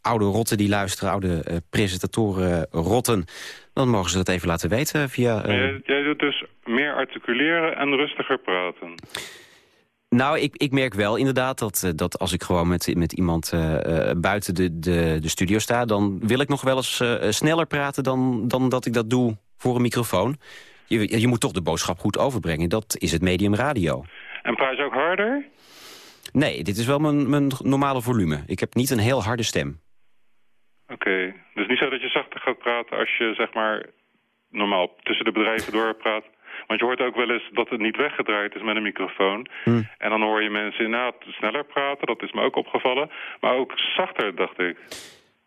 oude rotten die luisteren, oude presentatoren rotten... dan mogen ze dat even laten weten via... jij doet dus meer articuleren en rustiger praten. Nou, ik, ik merk wel inderdaad dat, eh, dat als ik gewoon met, met iemand eh, eh, buiten de, de, de studio sta... dan wil ik nog wel eens sneller praten dan, dan dat ik dat doe voor een microfoon. Je, je moet toch de boodschap goed overbrengen. Dat is het medium radio. En praat je ook harder? Nee, dit is wel mijn, mijn normale volume. Ik heb niet een heel harde stem. Oké, dus niet zo dat je zachter gaat praten als je zeg maar normaal tussen de bedrijven door praat. Want je hoort ook wel eens dat het niet weggedraaid is met een microfoon. Hm. En dan hoor je mensen inderdaad sneller praten, dat is me ook opgevallen. Maar ook zachter, dacht ik.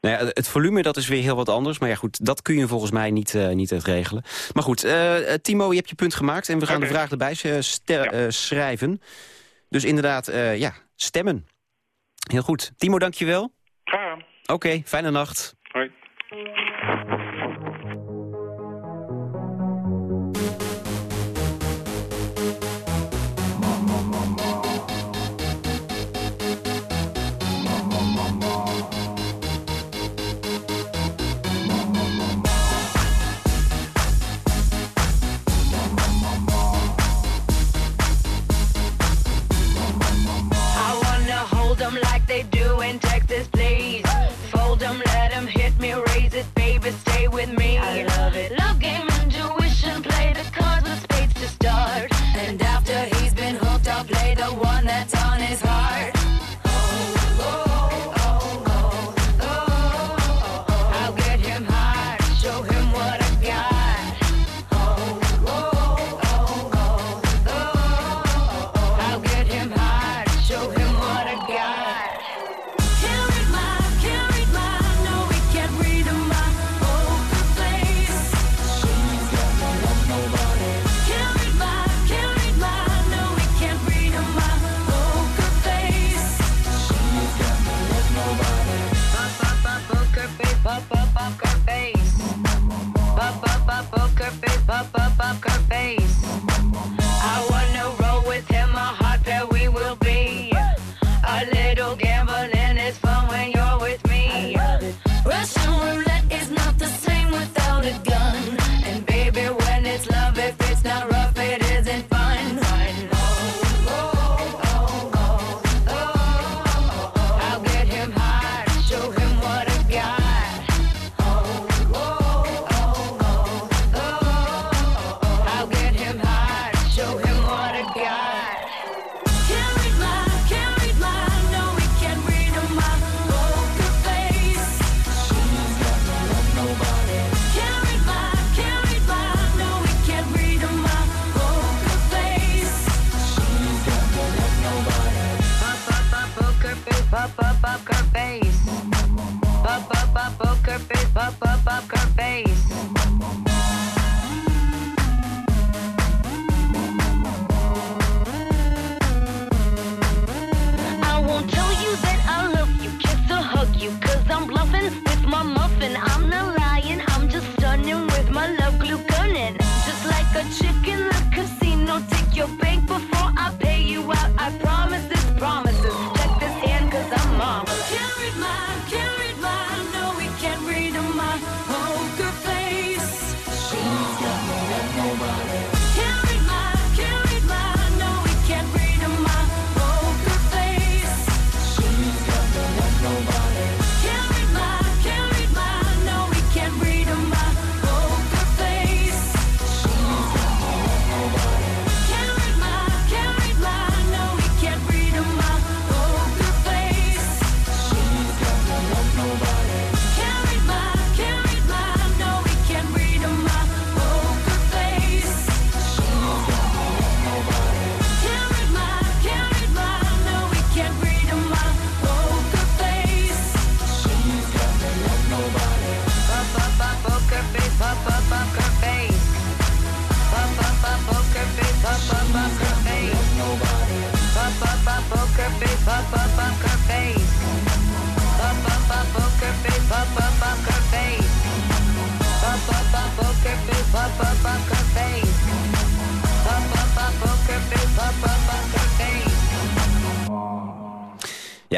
Nou ja, het volume dat is weer heel wat anders. Maar ja, goed, dat kun je volgens mij niet, eh, niet regelen. Maar goed, eh, eh, Timo, je hebt je punt gemaakt. En we gaan de vraag erbij schrijven. Dus inderdaad, ja, stemmen. Heel goed. Timo, dankjewel. Ga. Oké, fijne nacht. Hoi.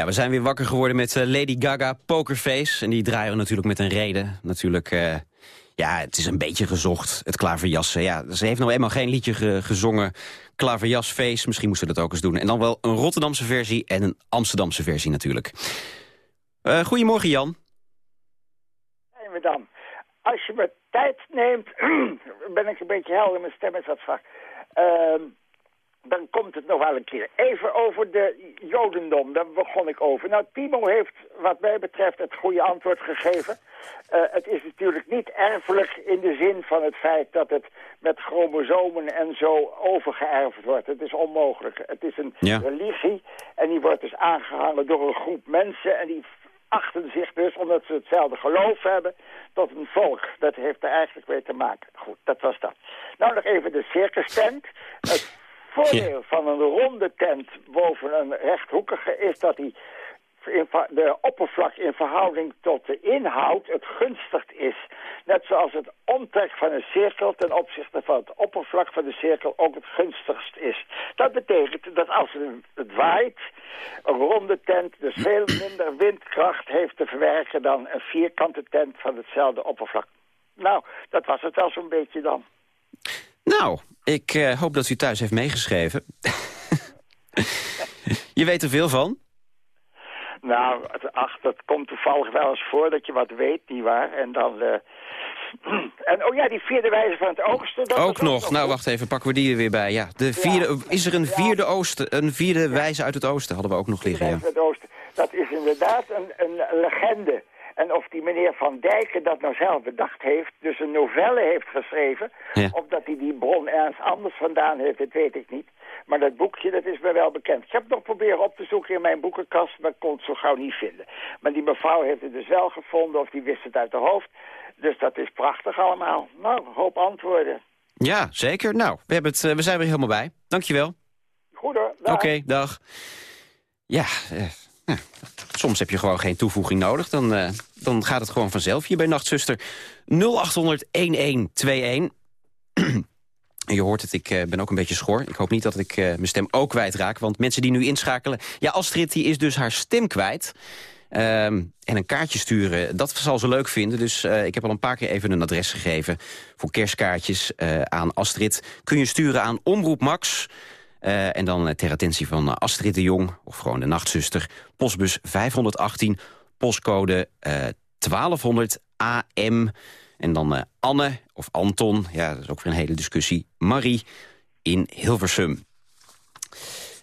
We zijn weer wakker geworden met eh, Lady Gaga, Pokerface. En die draaien we natuurlijk met een reden. Natuurlijk, eh, ja, het is een beetje gezocht, het klaverjassen. Ja, ze heeft nou eenmaal geen liedje ge- gezongen. Klaverjasfeest, misschien moesten we dat ook eens doen. En dan wel een Rotterdamse versie en een Amsterdamse versie natuurlijk. Eh, goedemorgen Jan. we dan? Als je me tijd neemt, ben ik een beetje helder, mijn stem is wat zwak. Dan komt het nog wel een keer. Even over de jodendom, daar begon ik over. Nou, Timo heeft wat mij betreft het goede antwoord gegeven. Eh, het is natuurlijk niet erfelijk in de zin van het feit dat het met chromosomen en zo overgeërfd wordt. Het is onmogelijk. Het is een Ja. religie en die wordt dus aangehangen door een groep mensen en die achten zich dus, omdat ze hetzelfde geloof hebben, tot een volk. Dat heeft er eigenlijk mee te maken. Goed, dat was dat. Nou nog even de circus tent. Het voordeel van een ronde tent boven een rechthoekige is dat die in de oppervlak in verhouding tot de inhoud het gunstigst is. Net zoals het omtrek van een cirkel ten opzichte van het oppervlak van de cirkel ook het gunstigst is. Dat betekent dat als het waait, een ronde tent dus veel minder windkracht heeft te verwerken dan een vierkante tent van hetzelfde oppervlak. Nou, dat was het wel zo'n beetje dan. Nou, ik eh, hoop dat u thuis heeft meegeschreven. je weet er veel van. Nou, ach, dat komt toevallig wel eens voor dat je wat weet, nietwaar? En dan... eh, en oh ja, die vierde wijze van het oogsten. Dat Ook nog. Nou, wacht even, pakken we die er weer bij. Ja, de vierde, Is er een vierde, oosten, een vierde wijze uit het oosten? Hadden we ook nog liggen, ja. Oosten. Dat is inderdaad een, een legende. En of die meneer Van Dijken dat nou zelf bedacht heeft, dus een novelle heeft geschreven, Ja. of dat hij die bron ergens anders vandaan heeft, dat weet ik niet. Maar dat boekje, dat is me wel bekend. Ik heb het nog proberen op te zoeken in mijn boekenkast, maar ik kon het zo gauw niet vinden. Maar die mevrouw heeft het dus wel gevonden, of die wist het uit haar hoofd. Dus dat is prachtig allemaal. Nou, hoop antwoorden. Ja, zeker. Nou, we, hebben het, eh, we zijn er helemaal bij. Dankjewel. Goed hoor. Oké, dag. Ja, eh, soms heb je gewoon geen toevoeging nodig. Dan, eh, dan gaat het gewoon vanzelf hier bij Nachtzuster. 0800-1121. En je hoort het, ik eh, ben ook een beetje schor. Ik hoop niet dat ik eh, mijn stem ook kwijtraak. Want mensen die nu inschakelen... Ja, Astrid die is dus haar stem kwijt. Ehm, en een kaartje sturen, dat zal ze leuk vinden. Dus ik heb al een paar keer even een adres gegeven... voor kerstkaartjes aan Astrid. Kun je sturen aan Omroep Max... Eh, en dan eh, ter attentie van eh, Astrid de Jong, of gewoon de nachtzuster... postbus 518, postcode eh 1200 AM... En dan eh, Anne of Anton, ja, dat is ook weer een hele discussie. Marie in Hilversum.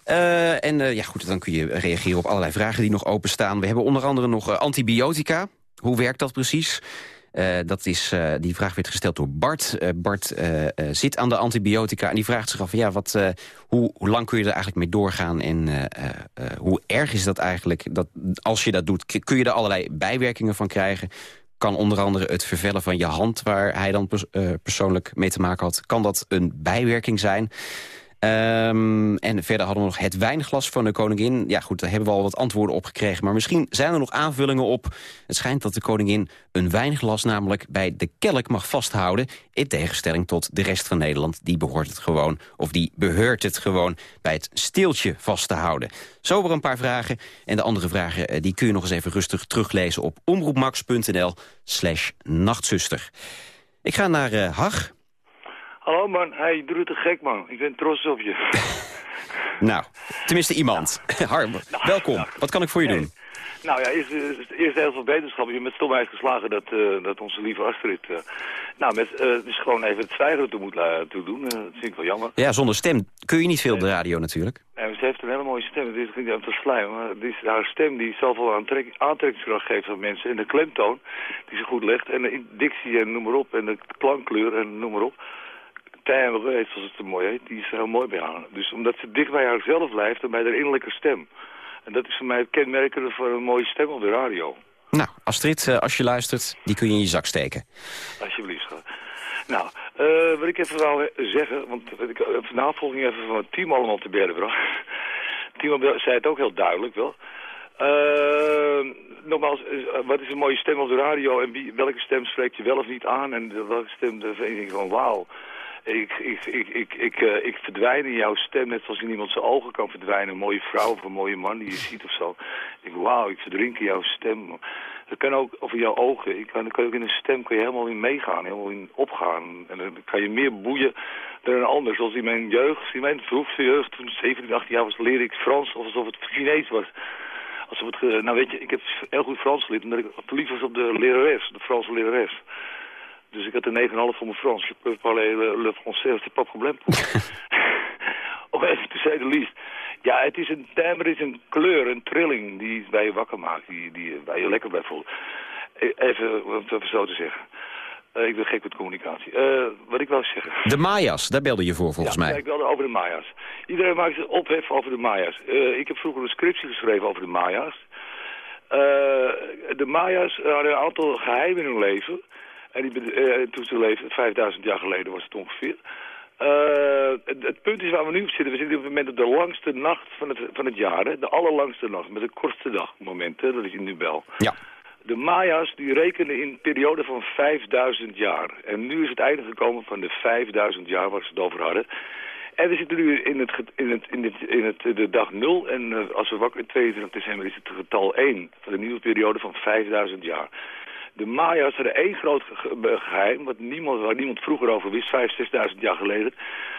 Eh, en eh, ja, goed, dan kun je reageren op allerlei vragen die nog openstaan. We hebben onder andere nog eh, antibiotica. Hoe werkt dat precies? Eh, dat is, eh, die vraag werd gesteld door Bart. Eh, Bart zit aan de antibiotica en die vraagt zich af... Ja, wat, hoe, hoe lang kun je er eigenlijk mee doorgaan en hoe erg is dat eigenlijk? Dat, als je dat doet, kun je er allerlei bijwerkingen van krijgen? Kan onder andere het vervellen van je hand... waar hij dan pers- persoonlijk mee te maken had... kan dat een bijwerking zijn... Ehm, en verder hadden we nog het wijnglas van de koningin. Ja goed, daar hebben we al wat antwoorden op gekregen. Maar misschien zijn er nog aanvullingen op. Het schijnt dat de koningin een wijnglas namelijk bij de kelk mag vasthouden. In tegenstelling tot de rest van Nederland. Die behoort het gewoon, of die beheurt het gewoon bij het steeltje vast te houden. Zo weer een paar vragen. En de andere vragen eh, die kun je nog eens even rustig teruglezen op omroepmax.nl slash nachtzuster. Ik ga naar eh, Hag. Hallo man, hey, je doet het gek man. Ik ben trots op je. Nou, tenminste iemand. Harm, welkom. Wat kan ik voor je doen? nou ja, eerst, eerst, heel veel beterschap. Je met stomheid geslagen dat, eh, dat onze lieve Astrid... eh, nou, met, eh dus gewoon even het zwijgen toe moet toe doen. Dat vind ik wel jammer. Ja, zonder stem kun je niet veel op de radio natuurlijk. En ze heeft een hele mooie stem. Het is niet aan te slijmen, maar het is haar stem die zoveel aantrek, aantrekkingskracht geeft aan mensen. En de klemtoon die ze goed legt. En de dictie en noem maar op. En de klankkleur en noem maar op. Timbre heet, zoals het zo mooi heet, die is er heel mooi bij haar. Dus omdat ze dicht bij haarzelf blijft en bij haar innerlijke stem. En dat is voor mij het kenmerkende voor een mooie stem op de radio. Nou, Astrid, eh, als je luistert, die kun je in je zak steken. Alsjeblieft. Nou, eh, wat ik even wou zeggen, want ik heb een navolging even van Timo allemaal te bergen bracht. Timo zei het ook heel duidelijk wel. Eh, nogmaals, eh, wat is een mooie stem op de radio en wie, welke stem spreekt je wel of niet aan en welke stem, denk ik van wauw. Ik, ik, ik, ik, ik, eh, ik verdwijn in jouw stem net zoals in iemand zijn ogen kan verdwijnen. Een mooie vrouw of een mooie man die je ziet of zo. Ik wauw, ik verdrink in jouw stem. Dat kan ook, of in jouw ogen. Ik kan, dan kan je ook in een stem kan je helemaal in meegaan, helemaal in opgaan. En dan kan je meer boeien dan een ander. Zoals in mijn jeugd, in mijn vroegste jeugd, toen ik 17, 18 jaar was, leerde ik Frans alsof het Chinees was. Alsof het, ge- nou weet je, ik heb heel goed Frans geleerd, omdat ik verliefd was op de lerares, de Franse lerares. Dus ik had een 9,5 voor mijn Frans. Je peux parler le, le français, c'est pas probleem. Of even te zeggen de liefst. Ja, het is een timbre, het is een kleur, een trilling die bij je wakker maakt, die, die bij je lekker bij voelt. E- Even, om het even zo te zeggen. Eh, ik ben gek met communicatie. Eh, wat ik wou zeggen. De Maya's, daar belde je voor volgens Ja, mij. ik belde over de Maya's. Iedereen maakt zich ophef over de Maya's. Eh, ik heb vroeger een scriptie geschreven over de Maya's. De Maya's hadden een aantal geheimen in hun leven. En die, eh, toen ze leefden, 5000 jaar geleden was het ongeveer. Eh, het, het punt is waar we nu op zitten. We zitten op het moment op de langste nacht van het, van het jaar. Hè? De allerlangste nacht, met de kortste dag moment. Hè? Dat is in nu bel. Ja. De Maya's die rekenen in een periode van 5000 jaar. En nu is het einde gekomen van de 5000 jaar waar ze het over hadden. En we zitten nu in, het, in, het, in, het, in het, de dag 0. En eh, als we wakker 22 december is het getal 1 van de nieuwe periode van 5000 jaar. De Maya's hadden één groot ge- ge- geheim, wat niemand, waar niemand vroeger over wist, 5.000, 6.000 jaar geleden.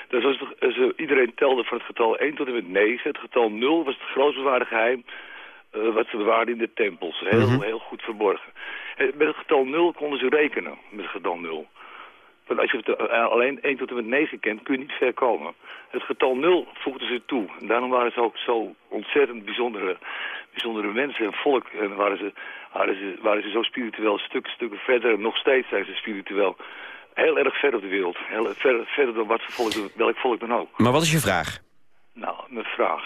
Dat was het, als, eh, iedereen telde van het getal 1 tot en met 9. Het getal 0 was het grootst bewaarde geheim eh, wat ze bewaarden in de tempels. Heel, Mhm. heel goed verborgen. En met het getal 0 konden ze rekenen, met het getal 0. Want als je het, eh, alleen 1 tot en met 9 kent, kun je niet ver komen. Het getal 0 voegden ze toe. En daarom waren ze ook zo ontzettend bijzondere, bijzondere mensen en volk. En waren ze, waren, ze, waren ze zo spiritueel, stukken, stukken verder. En nog steeds zijn ze spiritueel. Heel erg ver op de wereld. Heel ver, verder dan wat volk, welk volk dan ook. Maar wat is je vraag? Nou, mijn vraag.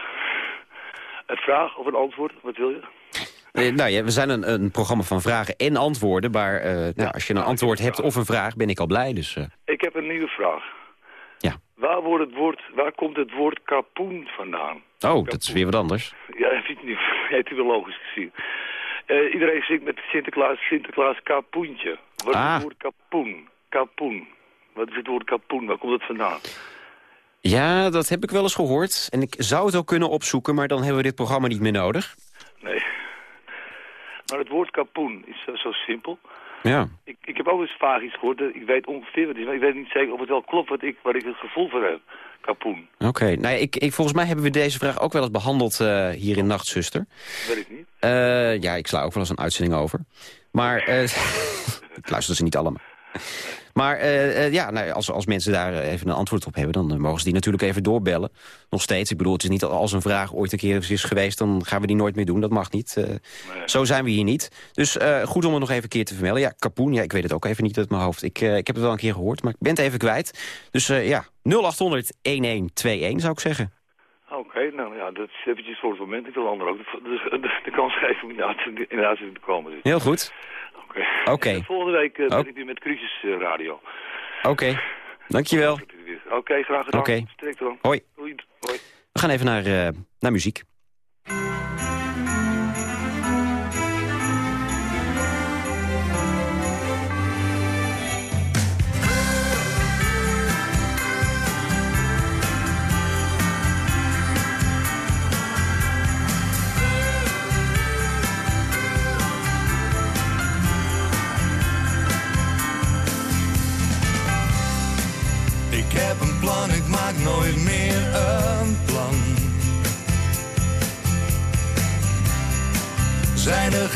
Een vraag of een antwoord, wat wil je? Eh, nou ja, we zijn een, een programma van vragen en antwoorden. Maar eh, nou, als je een antwoord hebt of een vraag, ben ik al blij. Dus, eh, Ik heb een nieuwe vraag. Ja. Waar, wordt het woord, waar komt het woord kapoen vandaan? oh, dat is weer wat anders. Ja, dat niet. Is wel logisch gezien. Eh, iedereen zingt met Sinterklaas, Sinterklaas kapoentje. Wat is Ah. het woord kapoen? Kapoen. Wat is het woord kapoen? Waar komt het vandaan? Ja, dat heb ik wel eens gehoord. En ik zou het ook kunnen opzoeken, maar dan hebben we dit programma niet meer nodig. Maar het woord kapoen is zo, zo simpel. Ja. Ik, ik heb ook eens vaag iets gehoord. Ik weet ongeveer wat het is, maar ik weet niet zeker of het wel klopt wat ik, waar ik het gevoel voor heb. Kapoen. Oké, nou, ik, ik, volgens mij hebben we deze vraag ook wel eens behandeld eh, hier in Nachtzuster. Weet ik niet. Eh, ja, ik sla ook wel eens een uitzending over. Maar, eh ik luister ze niet allemaal. Maar eh, eh, ja, nou, als, als mensen daar eh, even een antwoord op hebben... dan mogen ze die natuurlijk even doorbellen. Nog steeds. Ik bedoel, het is niet als een vraag ooit een keer is geweest... dan gaan we die nooit meer doen. Dat mag niet. Zo zijn we hier niet. Dus goed om het nog even een keer te vermelden. Ja, kapoen, ja, ik weet het ook even niet uit mijn hoofd. Ik, ik heb het wel een keer gehoord, maar ik ben het even kwijt. Dus ja, 0800-1121 zou ik zeggen. Oké, nou ja, dat is eventjes voor het moment. Ik wil de ander ook de, de, de, de kans geven om in de uitzending te komen. Heel goed. Oké. Oké. En Volgende week eh, ben Oh. ik weer met Crisis eh, Radio. Oké, dankjewel. Oké, graag gedaan. Oké. Hoi. Hoi. We gaan even naar, eh, naar muziek.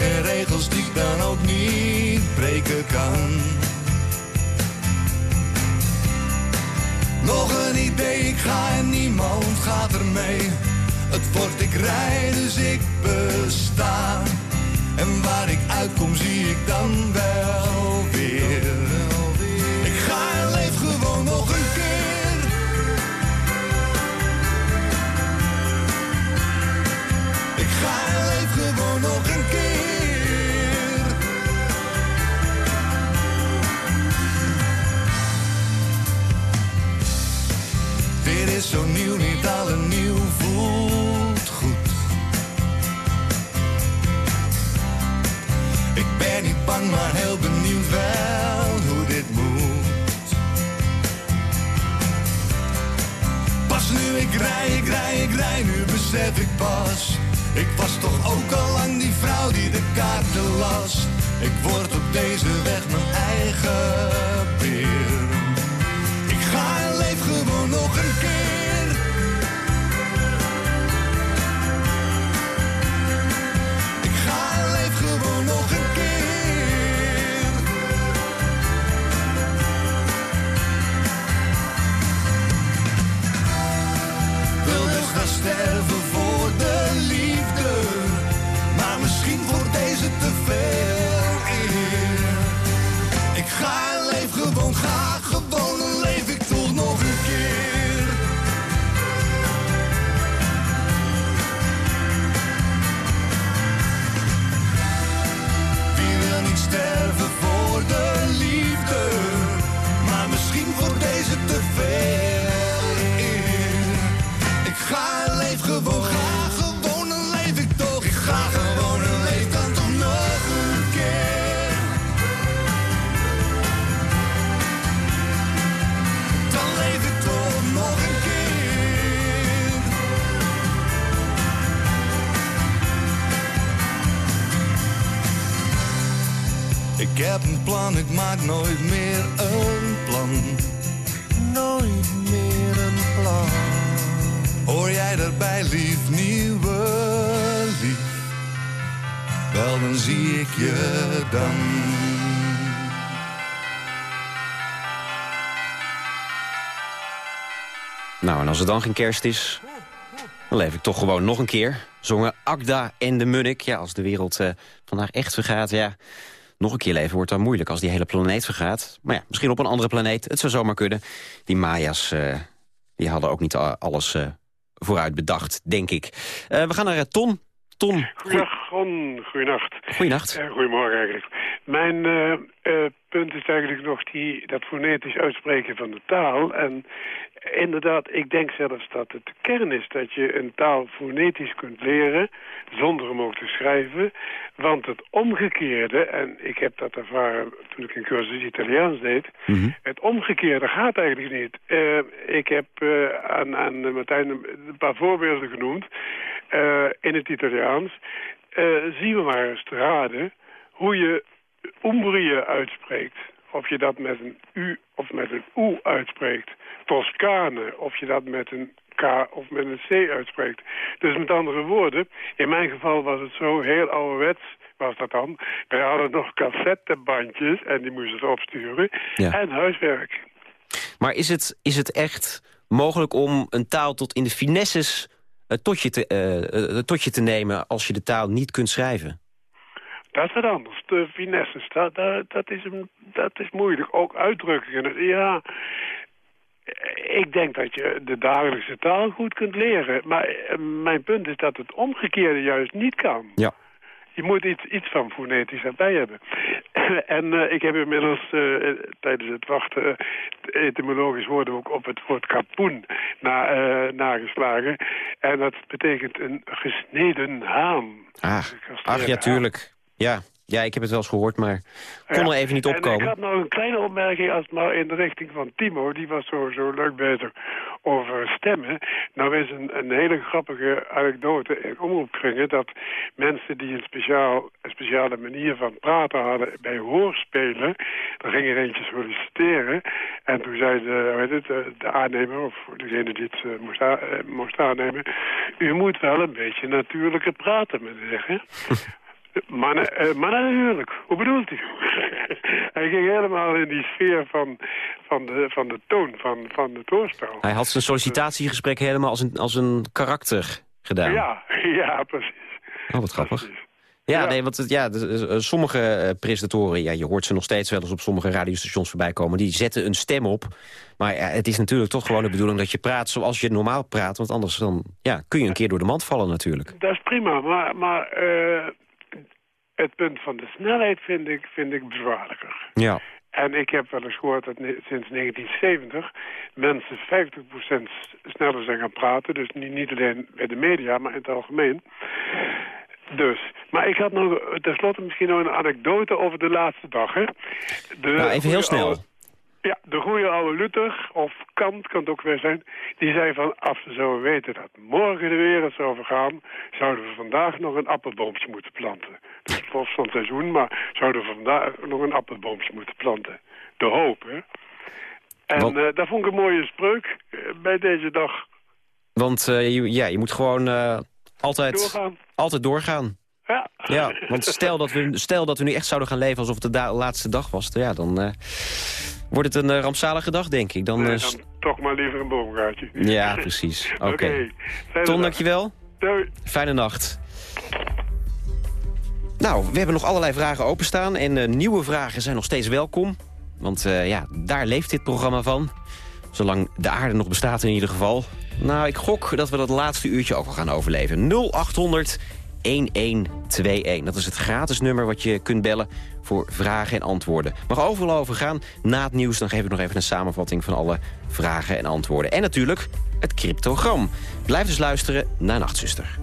Geen regels die ik dan ook niet breken kan? Nog een idee, ik ga en niemand gaat er mee. Het wordt ik rij, dus ik besta. En waar ik uitkom zie ik dan wel weer. Ik ga en leef gewoon nog een keer. Is zo nieuw, niet alle nieuw voelt goed. Ik ben niet bang, maar heel benieuwd wel hoe dit moet. Pas nu ik rij, ik rij, ik rij, nu besef ik pas. Ik was toch ook al lang die vrouw die de kaarten las. Ik word op deze weg mijn eigen nog een keer. Ik ga leef gewoon nog een keer. Wil dus gaan sterven voor de liefde, maar misschien voor deze te veel eer. Ik ga leef gewoon, ga gewoon heb een plan, ik maak nooit meer een plan. Nooit meer een plan. Hoor jij daarbij, lief nieuwe lief? Wel, dan zie ik je dan. Nou, en als het dan geen kerst is, dan leef ik toch gewoon nog een keer. Zongen Agda en de Munnik. Ja, als de wereld eh, vandaag echt vergaat, ja... Nog een keer leven wordt dan moeilijk als die hele planeet vergaat. Maar ja, misschien op een andere planeet. Het zou zomaar kunnen. Die Maya's, eh, die hadden ook niet alles eh, vooruit bedacht, denk ik. Eh, we gaan naar Ton. Ton. Goedenacht. Eh, goedemorgen eigenlijk. Mijn punt is eigenlijk nog die, dat fonetisch uitspreken van de taal. En inderdaad, ik denk zelfs dat het de kern is dat je een taal fonetisch kunt leren zonder hem ook te schrijven. Want het omgekeerde, en ik heb dat ervaren toen ik een cursus Italiaans deed, het omgekeerde gaat eigenlijk niet. Eh, ik heb eh, aan, aan Martijn een paar voorbeelden genoemd eh, in het Italiaans. Zien we maar eens te raden hoe je Umbrië uitspreekt. Of je dat met een U of met een U uitspreekt. Toscane, of je dat met een K of met een C uitspreekt. Dus met andere woorden, in mijn geval was het zo heel ouderwets was dat dan. Wij hadden nog cassettebandjes en die moesten ze opsturen. Ja. En huiswerk. Maar is het, is het echt mogelijk om een taal tot in de finesses eh, tot, je te, eh, eh, tot je te nemen... als je de taal niet kunt schrijven? Dat is wat anders. De finesses, dat, dat, dat, is, dat is moeilijk. Ook uitdrukkingen. Ja, ik denk dat je de dagelijkse taal goed kunt leren. Maar eh, mijn punt is dat het omgekeerde juist niet kan. Ja. Je moet iets, iets van fonetisch erbij hebben. en eh, ik heb inmiddels eh, tijdens het wachten het etymologisch woordenboek op het woord kapoen na, nageslagen. En dat betekent een gesneden haan. Ach, ach ja, tuurlijk. Ja. ja, ik heb het wel eens gehoord, maar kon er even niet En ik opkomen. had nog een kleine opmerking als maar in de richting van Timo. Die was sowieso leuk bezig over stemmen. Nou is een, een hele grappige anekdote in omroepkringen... dat mensen die een, speciaal, een speciale manier van praten hadden bij hoorspelen... er ging er eentje solliciteren. En toen zei de, heet het, de, de aannemer, of degene die het eh, moest, eh, moest aannemen... u moet wel een beetje natuurlijker praten, meneer, Maar, eh, maar natuurlijk, hoe bedoelt u? Hij ging helemaal in die sfeer van, van, de, van de toon van, van het hoorspel. Hij had zijn sollicitatiegesprek helemaal als een, als een karakter gedaan. Ja, ja, precies. Oh, wat grappig. Ja, nee, want het- ja, sommige eh, presentatoren, ja, je hoort ze nog steeds wel eens op sommige radiostations voorbij komen, die zetten een stem op. Maar ja, het is natuurlijk toch gewoon de bedoeling dat je praat zoals je normaal praat, want anders dan, ja, kun je een keer door de mand vallen natuurlijk. Dat is prima, maar, maar eh, het punt van de snelheid vind ik, vind ik bezwaarlijker. Ja. En ik heb wel eens gehoord dat sinds 1970 mensen 50% sneller zijn gaan praten. Dus niet, alleen bij de media, maar in het algemeen. Dus, maar ik had nog eh, tenslotte misschien nog een anekdote over de laatste dag. Hè? De Nou, even heel snel. Ja, de goede oude Luther, of Kant kan het ook weer zijn... die zei van, als we zouden weten dat morgen de wereld zou vergaan... zouden we vandaag nog een appelboompje moeten planten. Dus het was van het seizoen, maar zouden we vandaag nog een appelboompje moeten planten. De hoop, hè? En eh, dat vond ik een mooie spreuk eh, bij deze dag. Want eh, je, ja, je moet gewoon altijd, Doorgaan. altijd doorgaan. Ja. Ja, want stel dat, we, stel dat we nu echt zouden gaan leven alsof het de laatste dag was... ja, dan eh, wordt het een eh, rampzalige dag, denk ik. Dan, Nee, eh, dan toch maar liever een boomgaatje. Ja, precies. Oké. Oké. Fijne Ton, dankjewel. Doei. Fijne nacht. Nou, we hebben nog allerlei vragen openstaan. En nieuwe vragen zijn nog steeds welkom. Want ja, daar leeft dit programma van. Zolang de aarde nog bestaat in ieder geval. Nou, ik gok dat we dat laatste uurtje ook wel gaan overleven. 0800 1121. Dat is het gratis nummer wat je kunt bellen voor vragen en antwoorden. Mag overal over gaan. Na het nieuws dan geef ik nog even een samenvatting van alle vragen en antwoorden. En natuurlijk het cryptogram. Blijf dus luisteren naar Nachtzuster.